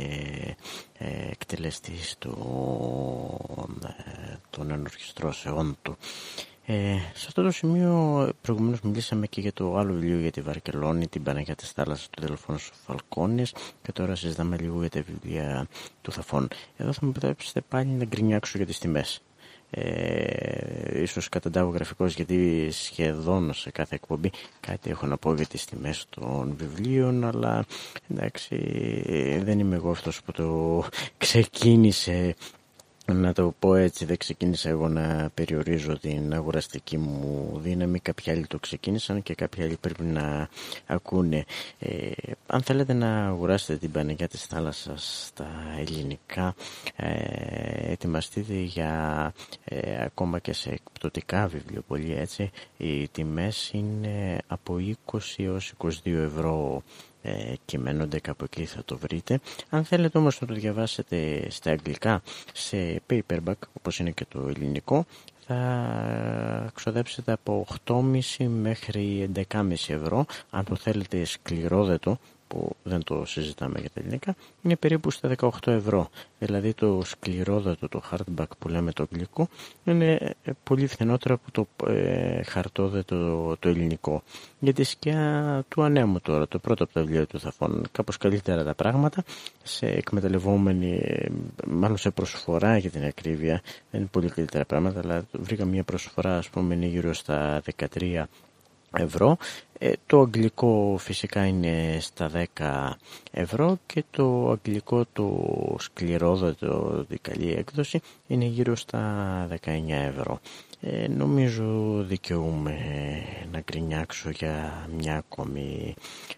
ε, εκτελεστής του, ε, των ενορχιστρώσεών του. Ε, σε αυτό το σημείο προηγουμένως μιλήσαμε και για το άλλο βιβλίο για τη Βαρκελόνη, την Παναγία της Θάλασσας του Δελφόνος Φαλκόνης και τώρα συζητάμε λίγο για τα βιβλία του Θαφών. Εδώ θα μου επιτρέψετε πάλι να γκρινιάξω για τις τιμές ε, ίσως καταντάω γραφικός γιατί σχεδόν σε κάθε εκπομπή κάτι έχω να πω για τις τιμές των βιβλίων αλλά εντάξει δεν είμαι εγώ αυτός που το ξεκίνησε να το πω έτσι, δεν ξεκίνησα εγώ να περιορίζω την αγοραστική μου δύναμη. Κάποιοι άλλοι το ξεκίνησαν και κάποιοι άλλοι πρέπει να ακούνε. Ε, αν θέλετε να αγοράσετε την Πανεγιά της Θάλασσας στα ελληνικά, ε, ετοιμαστείτε για ε, ακόμα και σε εκπτωτικά βιβλιοπολία, έτσι. Οι τιμές είναι από 20 έως 22 ευρώ ε, κειμένονται κάπου εκεί θα το βρείτε. Αν θέλετε όμως να το διαβάσετε στα αγγλικά σε paperback όπως είναι και το ελληνικό θα ξοδέψετε από 8,5 μέχρι 11,5 ευρώ αν το θέλετε σκληρόδετο που δεν το συζητάμε για τα ελληνικά, είναι περίπου στα 18 ευρώ. Δηλαδή το σκληρόδατο, το hardback που λέμε το αγγλικό, είναι ε, πολύ φθηνότερο από το ε, χαρτόδετο το ελληνικό. Για τη σκιά του ανέμου τώρα, το πρώτο από τα βιβλία του Θαφών, κάπως καλύτερα τα πράγματα, σε εκμεταλλευόμενη, ε, μάλλον σε προσφορά για την ακρίβεια, δεν είναι πολύ καλύτερα πράγματα, αλλά βρήκα μια προσφορά, ας πούμε, είναι γύρω στα 13 ευρώ. Ε, το αγγλικό φυσικά είναι στα 10 ευρώ και το αγγλικό το σκληρόδοτο καλή έκδοση είναι γύρω στα 19 ευρώ. Ε, νομίζω δικαιούμαι να γκρινιάξω για μια ακόμη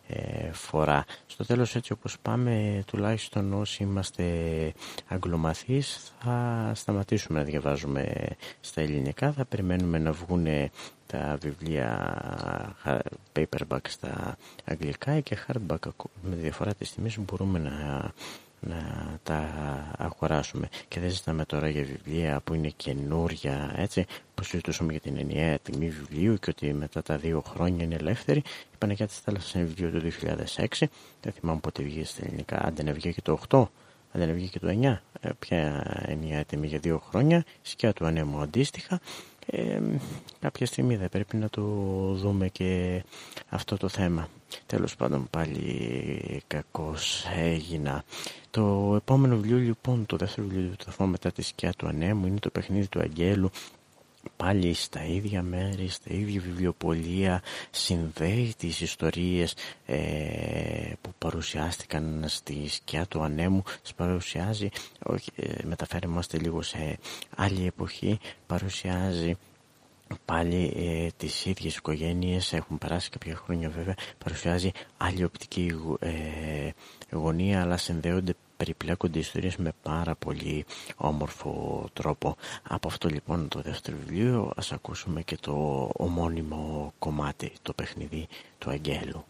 ε, φορά. Στο τέλος έτσι όπως πάμε τουλάχιστον όσοι είμαστε αγγλομαθείς θα σταματήσουμε να διαβάζουμε στα ελληνικά, θα περιμένουμε να βγουν τα βιβλία paperback στα αγγλικά και hardback με διαφορά της τιμής μπορούμε να να τα αγοράσουμε. Και δεν ζητάμε τώρα για βιβλία που είναι καινούρια έτσι που συζητούσαμε για την ενιαία τιμή βιβλίου και ότι μετά τα δύο χρόνια είναι ελεύθερη. Η Παναγιά της Θάλασσας είναι βιβλίο του 2006 δεν θυμάμαι πότε βγήκε στα ελληνικά. Αν δεν έβγαινε και το 8 αν δεν έβγαινε και το 9 ε, ποια ενιαία τιμή για δύο χρόνια σκιά του ανέμου αντίστοιχα ε, κάποια στιγμή δεν πρέπει να το δούμε και αυτό το θέμα. Τέλος πάντων πάλι κακός έγινα. Το επόμενο βιβλίο λοιπόν, το δεύτερο βιβλίο του θα μετά τη σκιά του ανέμου είναι το παιχνίδι του Αγγέλου πάλι στα ίδια μέρη, στα ίδια βιβλιοπολία συνδέει τις ιστορίες ε, που παρουσιάστηκαν στη σκιά του ανέμου τις παρουσιάζει, όχι, ε, μεταφέρει λίγο σε άλλη εποχή παρουσιάζει πάλι ε, τις ίδιες οικογένειες έχουν περάσει κάποια χρόνια βέβαια παρουσιάζει άλλη οπτική ε, γωνία αλλά συνδέονται περιπλέκονται ιστορίες με πάρα πολύ όμορφο τρόπο. Από αυτό λοιπόν το δεύτερο βιβλίο ας ακούσουμε και το ομώνυμο κομμάτι, το παιχνίδι του Αγγέλου.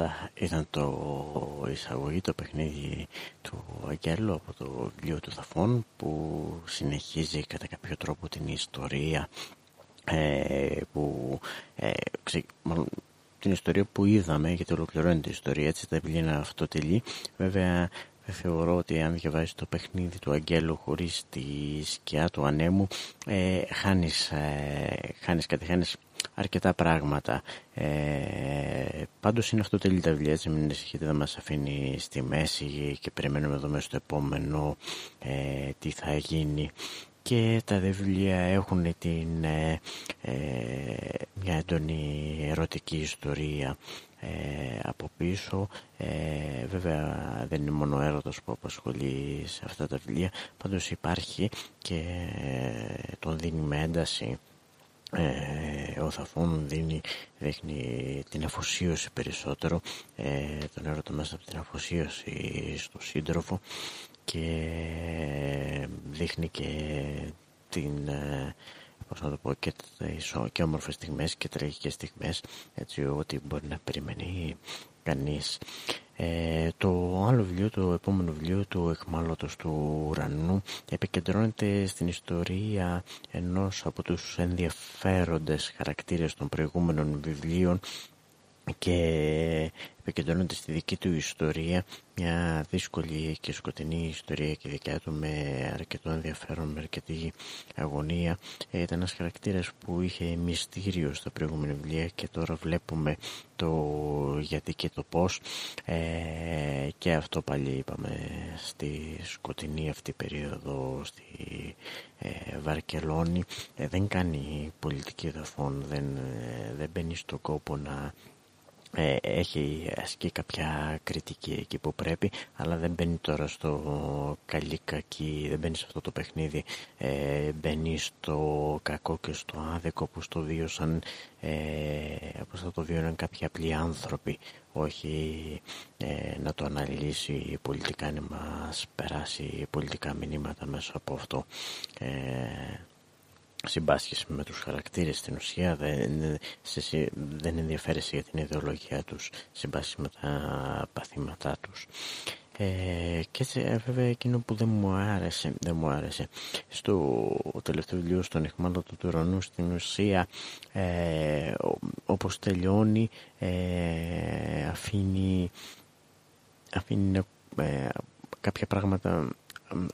Αυτά ήταν το εισαγωγή, το παιχνίδι του Αγγέλου από το βιβλίο του Θαφών που συνεχίζει κατά κάποιο τρόπο την ιστορία ε, που ε, την ιστορία που είδαμε γιατί ολοκληρώνει την ιστορία έτσι τα βιβλία είναι αυτοτελή. Βέβαια θεωρώ ότι αν διαβάζεις το παιχνίδι του Αγγέλου χωρίς τη σκιά του ανέμου ε, χάνεις, ε, χάνεις κάτι, χάνεις αρκετά πράγματα. Ε, πάντως είναι αυτό τελεί τα βιβλία, έτσι μην ανησυχείτε, δεν μας αφήνει στη μέση και περιμένουμε εδώ μέσα στο επόμενο ε, τι θα γίνει. Και τα βιβλία έχουν την, ε, ε, μια έντονη ερωτική ιστορία ε, από πίσω. Ε, βέβαια δεν είναι μόνο έρωτος που απασχολεί σε αυτά τα βιβλία, πάντως υπάρχει και τον δίνει με ένταση ε, ο Θαφών δίνει, δείχνει την αφοσίωση περισσότερο ε, τον έρωτα μέσα από την αφοσίωση στο σύντροφο και δείχνει και την ε, πώς να το πω και, και όμορφες στιγμές και τραγικές στιγμές έτσι ότι μπορεί να περιμένει κανείς. Ε, το άλλο βιβλίο, το επόμενο βιβλίο του «Εχμάλωτος του ουρανού» επικεντρώνεται στην ιστορία ενός από τους ενδιαφέροντες χαρακτήρες των προηγούμενων βιβλίων και επικεντρώνεται στη δική του ιστορία μια δύσκολη και σκοτεινή ιστορία και δικιά του με αρκετό ενδιαφέρον, με αρκετή αγωνία. Ήταν ένας χαρακτήρας που είχε μυστήριο στα προηγούμενα βιβλία και τώρα βλέπουμε το γιατί και το πώς. Ε, και αυτό πάλι είπαμε στη σκοτεινή αυτή περίοδο στη ε, Βαρκελόνη. Ε, δεν κάνει πολιτική δαφών δεν, ε, δεν μπαίνει στον κόπο να ε, έχει ασκεί κάποια κριτική εκεί που πρέπει αλλά δεν μπαίνει τώρα στο καλή κακή δεν μπαίνει σε αυτό το παιχνίδι. Ε, μπαίνει στο κακό και στο άδικο που στο βίωσαν ε, όπως θα το βίωναν κάποιοι απλοί άνθρωποι όχι ε, να το αναλύσει πολιτικά να μας περάσει πολιτικά μηνύματα μέσα από αυτό ε, συμπάσχεση με τους χαρακτήρες στην ουσία δεν, σε, δεν ενδιαφέρεσαι για την ιδεολογία τους συμπάσχεση με τα παθήματά τους. Ε, και έτσι ε, βέβαια εκείνο που δεν μου άρεσε δεν μου άρεσε στο τελευταίο βιβλίο στον εχμάλωτο του ουρανού στην ουσία ε, όπως τελειώνει ε, αφήνει αφήνει ε, κάποια πράγματα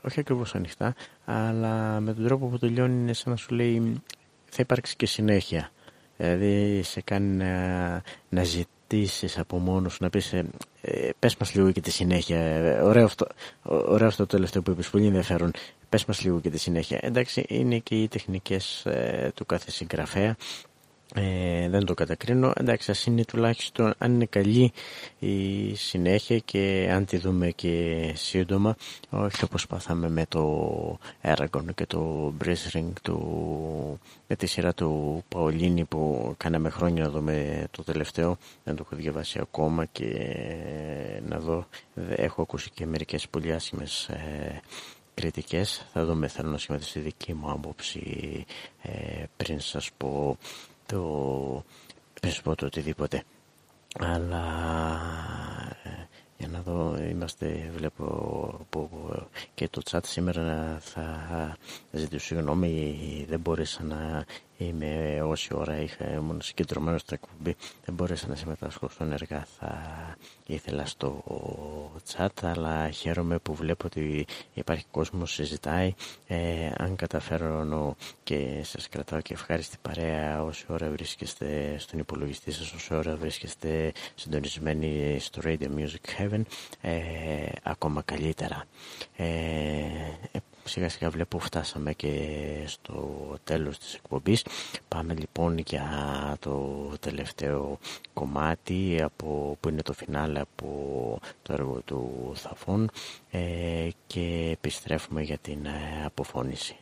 όχι ακριβώς ανοιχτά, αλλά με τον τρόπο που τελειώνει είναι σαν να σου λέει θα υπάρξει και συνέχεια. Δηλαδή σε κάνει να, να ζητήσεις από μόνος να πεις ε, ε, πες μας λίγο και τη συνέχεια. Ωραίο αυτό, ωραίο αυτό το τελευταίο που είπες, πολύ ενδιαφέρον. Πες μας λίγο και τη συνέχεια. Εντάξει, είναι και οι τεχνικές ε, του κάθε συγγραφέα ε, δεν το κατακρίνω. Εντάξει, ας είναι τουλάχιστον αν είναι καλή η συνέχεια και αν τη δούμε και σύντομα, όχι όπως πάθαμε με το Aragon και το Brisring του, με τη σειρά του Παολίνη που κάναμε χρόνια να δούμε το τελευταίο. Δεν το έχω διαβάσει ακόμα και να δω. Έχω ακούσει και μερικές πολύ άσχημες ε, κριτικές. Θα δούμε, θέλω να σχηματίσω τη δική μου άποψη ε, πριν σας πω το πω το οτιδήποτε. Αλλά ε, για να δω είμαστε βλέπω που και το chat σήμερα θα ζητήσω συγγνώμη δεν μπόρεσα να είμαι όση ώρα είχα μόνο συγκεντρωμένος στο εκπομπή. Δεν μπόρεσα να συμμετάσχω στον εργά θα ήθελα στο chat αλλά χαίρομαι που βλέπω ότι υπάρχει κόσμος συζητάει. Ε, αν καταφέρω και σας κρατάω και ευχάριστη παρέα όση ώρα βρίσκεστε στον υπολογιστή σας όση ώρα βρίσκεστε συντονισμένοι στο Radio Music Heaven ε, ακόμα καλύτερα. Ε, σιγά σιγά βλέπω φτάσαμε και στο τέλος της εκπομπής. Πάμε λοιπόν για το τελευταίο κομμάτι από, που είναι το φινάλε από το έργο του Θαφών ε, και επιστρέφουμε για την ε, αποφώνηση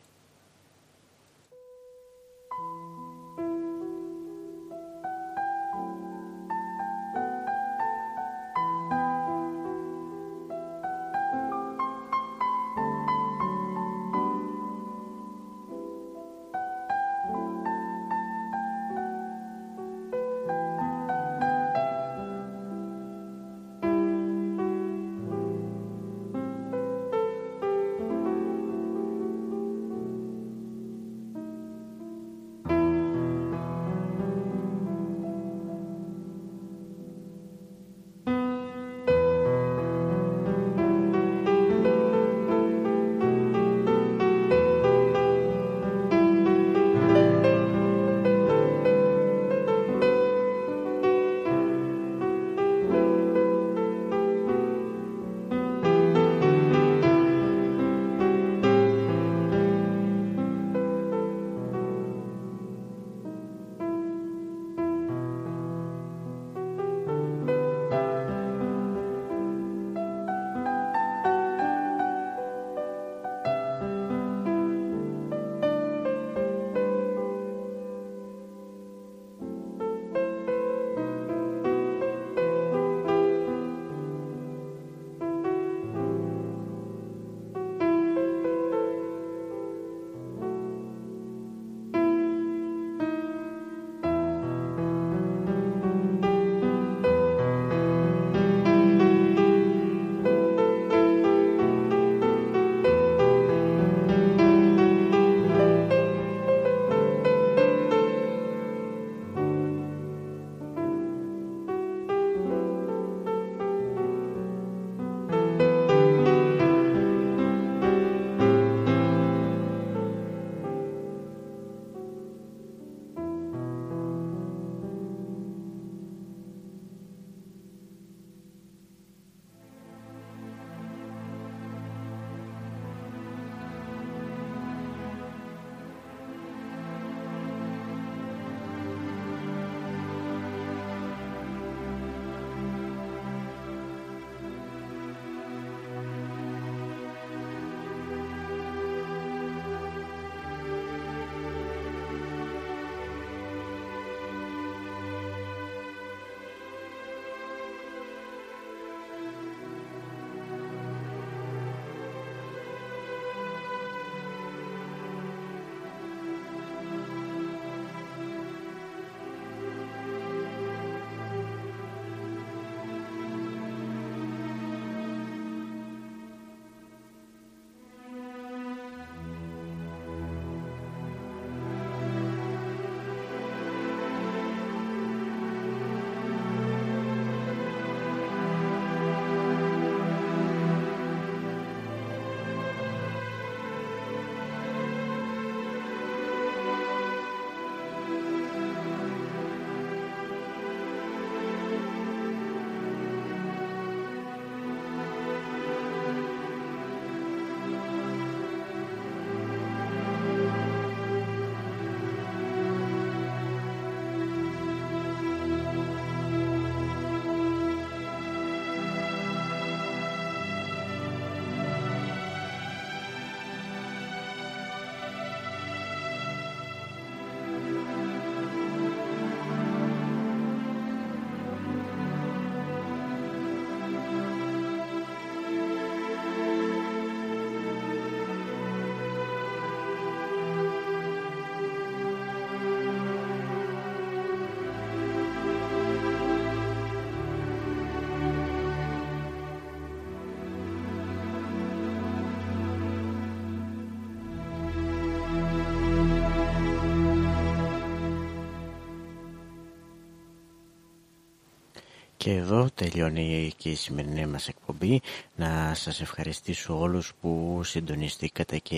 Και εδώ τελειώνει και η σημερινή μας εκπομπή. Να σας ευχαριστήσω όλους που συντονιστήκατε και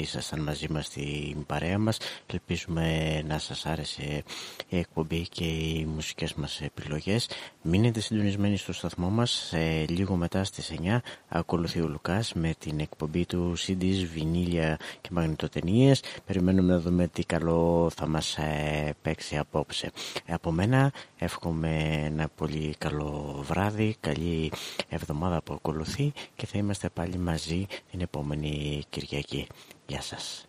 ήσασταν μαζί μας στην παρέα μας. Ελπίζουμε να σας άρεσε η εκπομπή και οι μουσικές μας επιλογές. Μείνετε συντονισμένοι στο σταθμό μας. Σε λίγο μετά στις 9 ακολουθεί ο Λουκάς με την εκπομπή του CDs, βινίλια και μαγνητοτενίες. Περιμένουμε να δούμε τι καλό θα μας ε, παίξει απόψε. Από μένα εύχομαι ένα πολύ καλό βράδυ, καλή εβδομάδα που ακολουθεί και θα είμαστε πάλι μαζί την επόμενη Κυριακή. Γεια σας.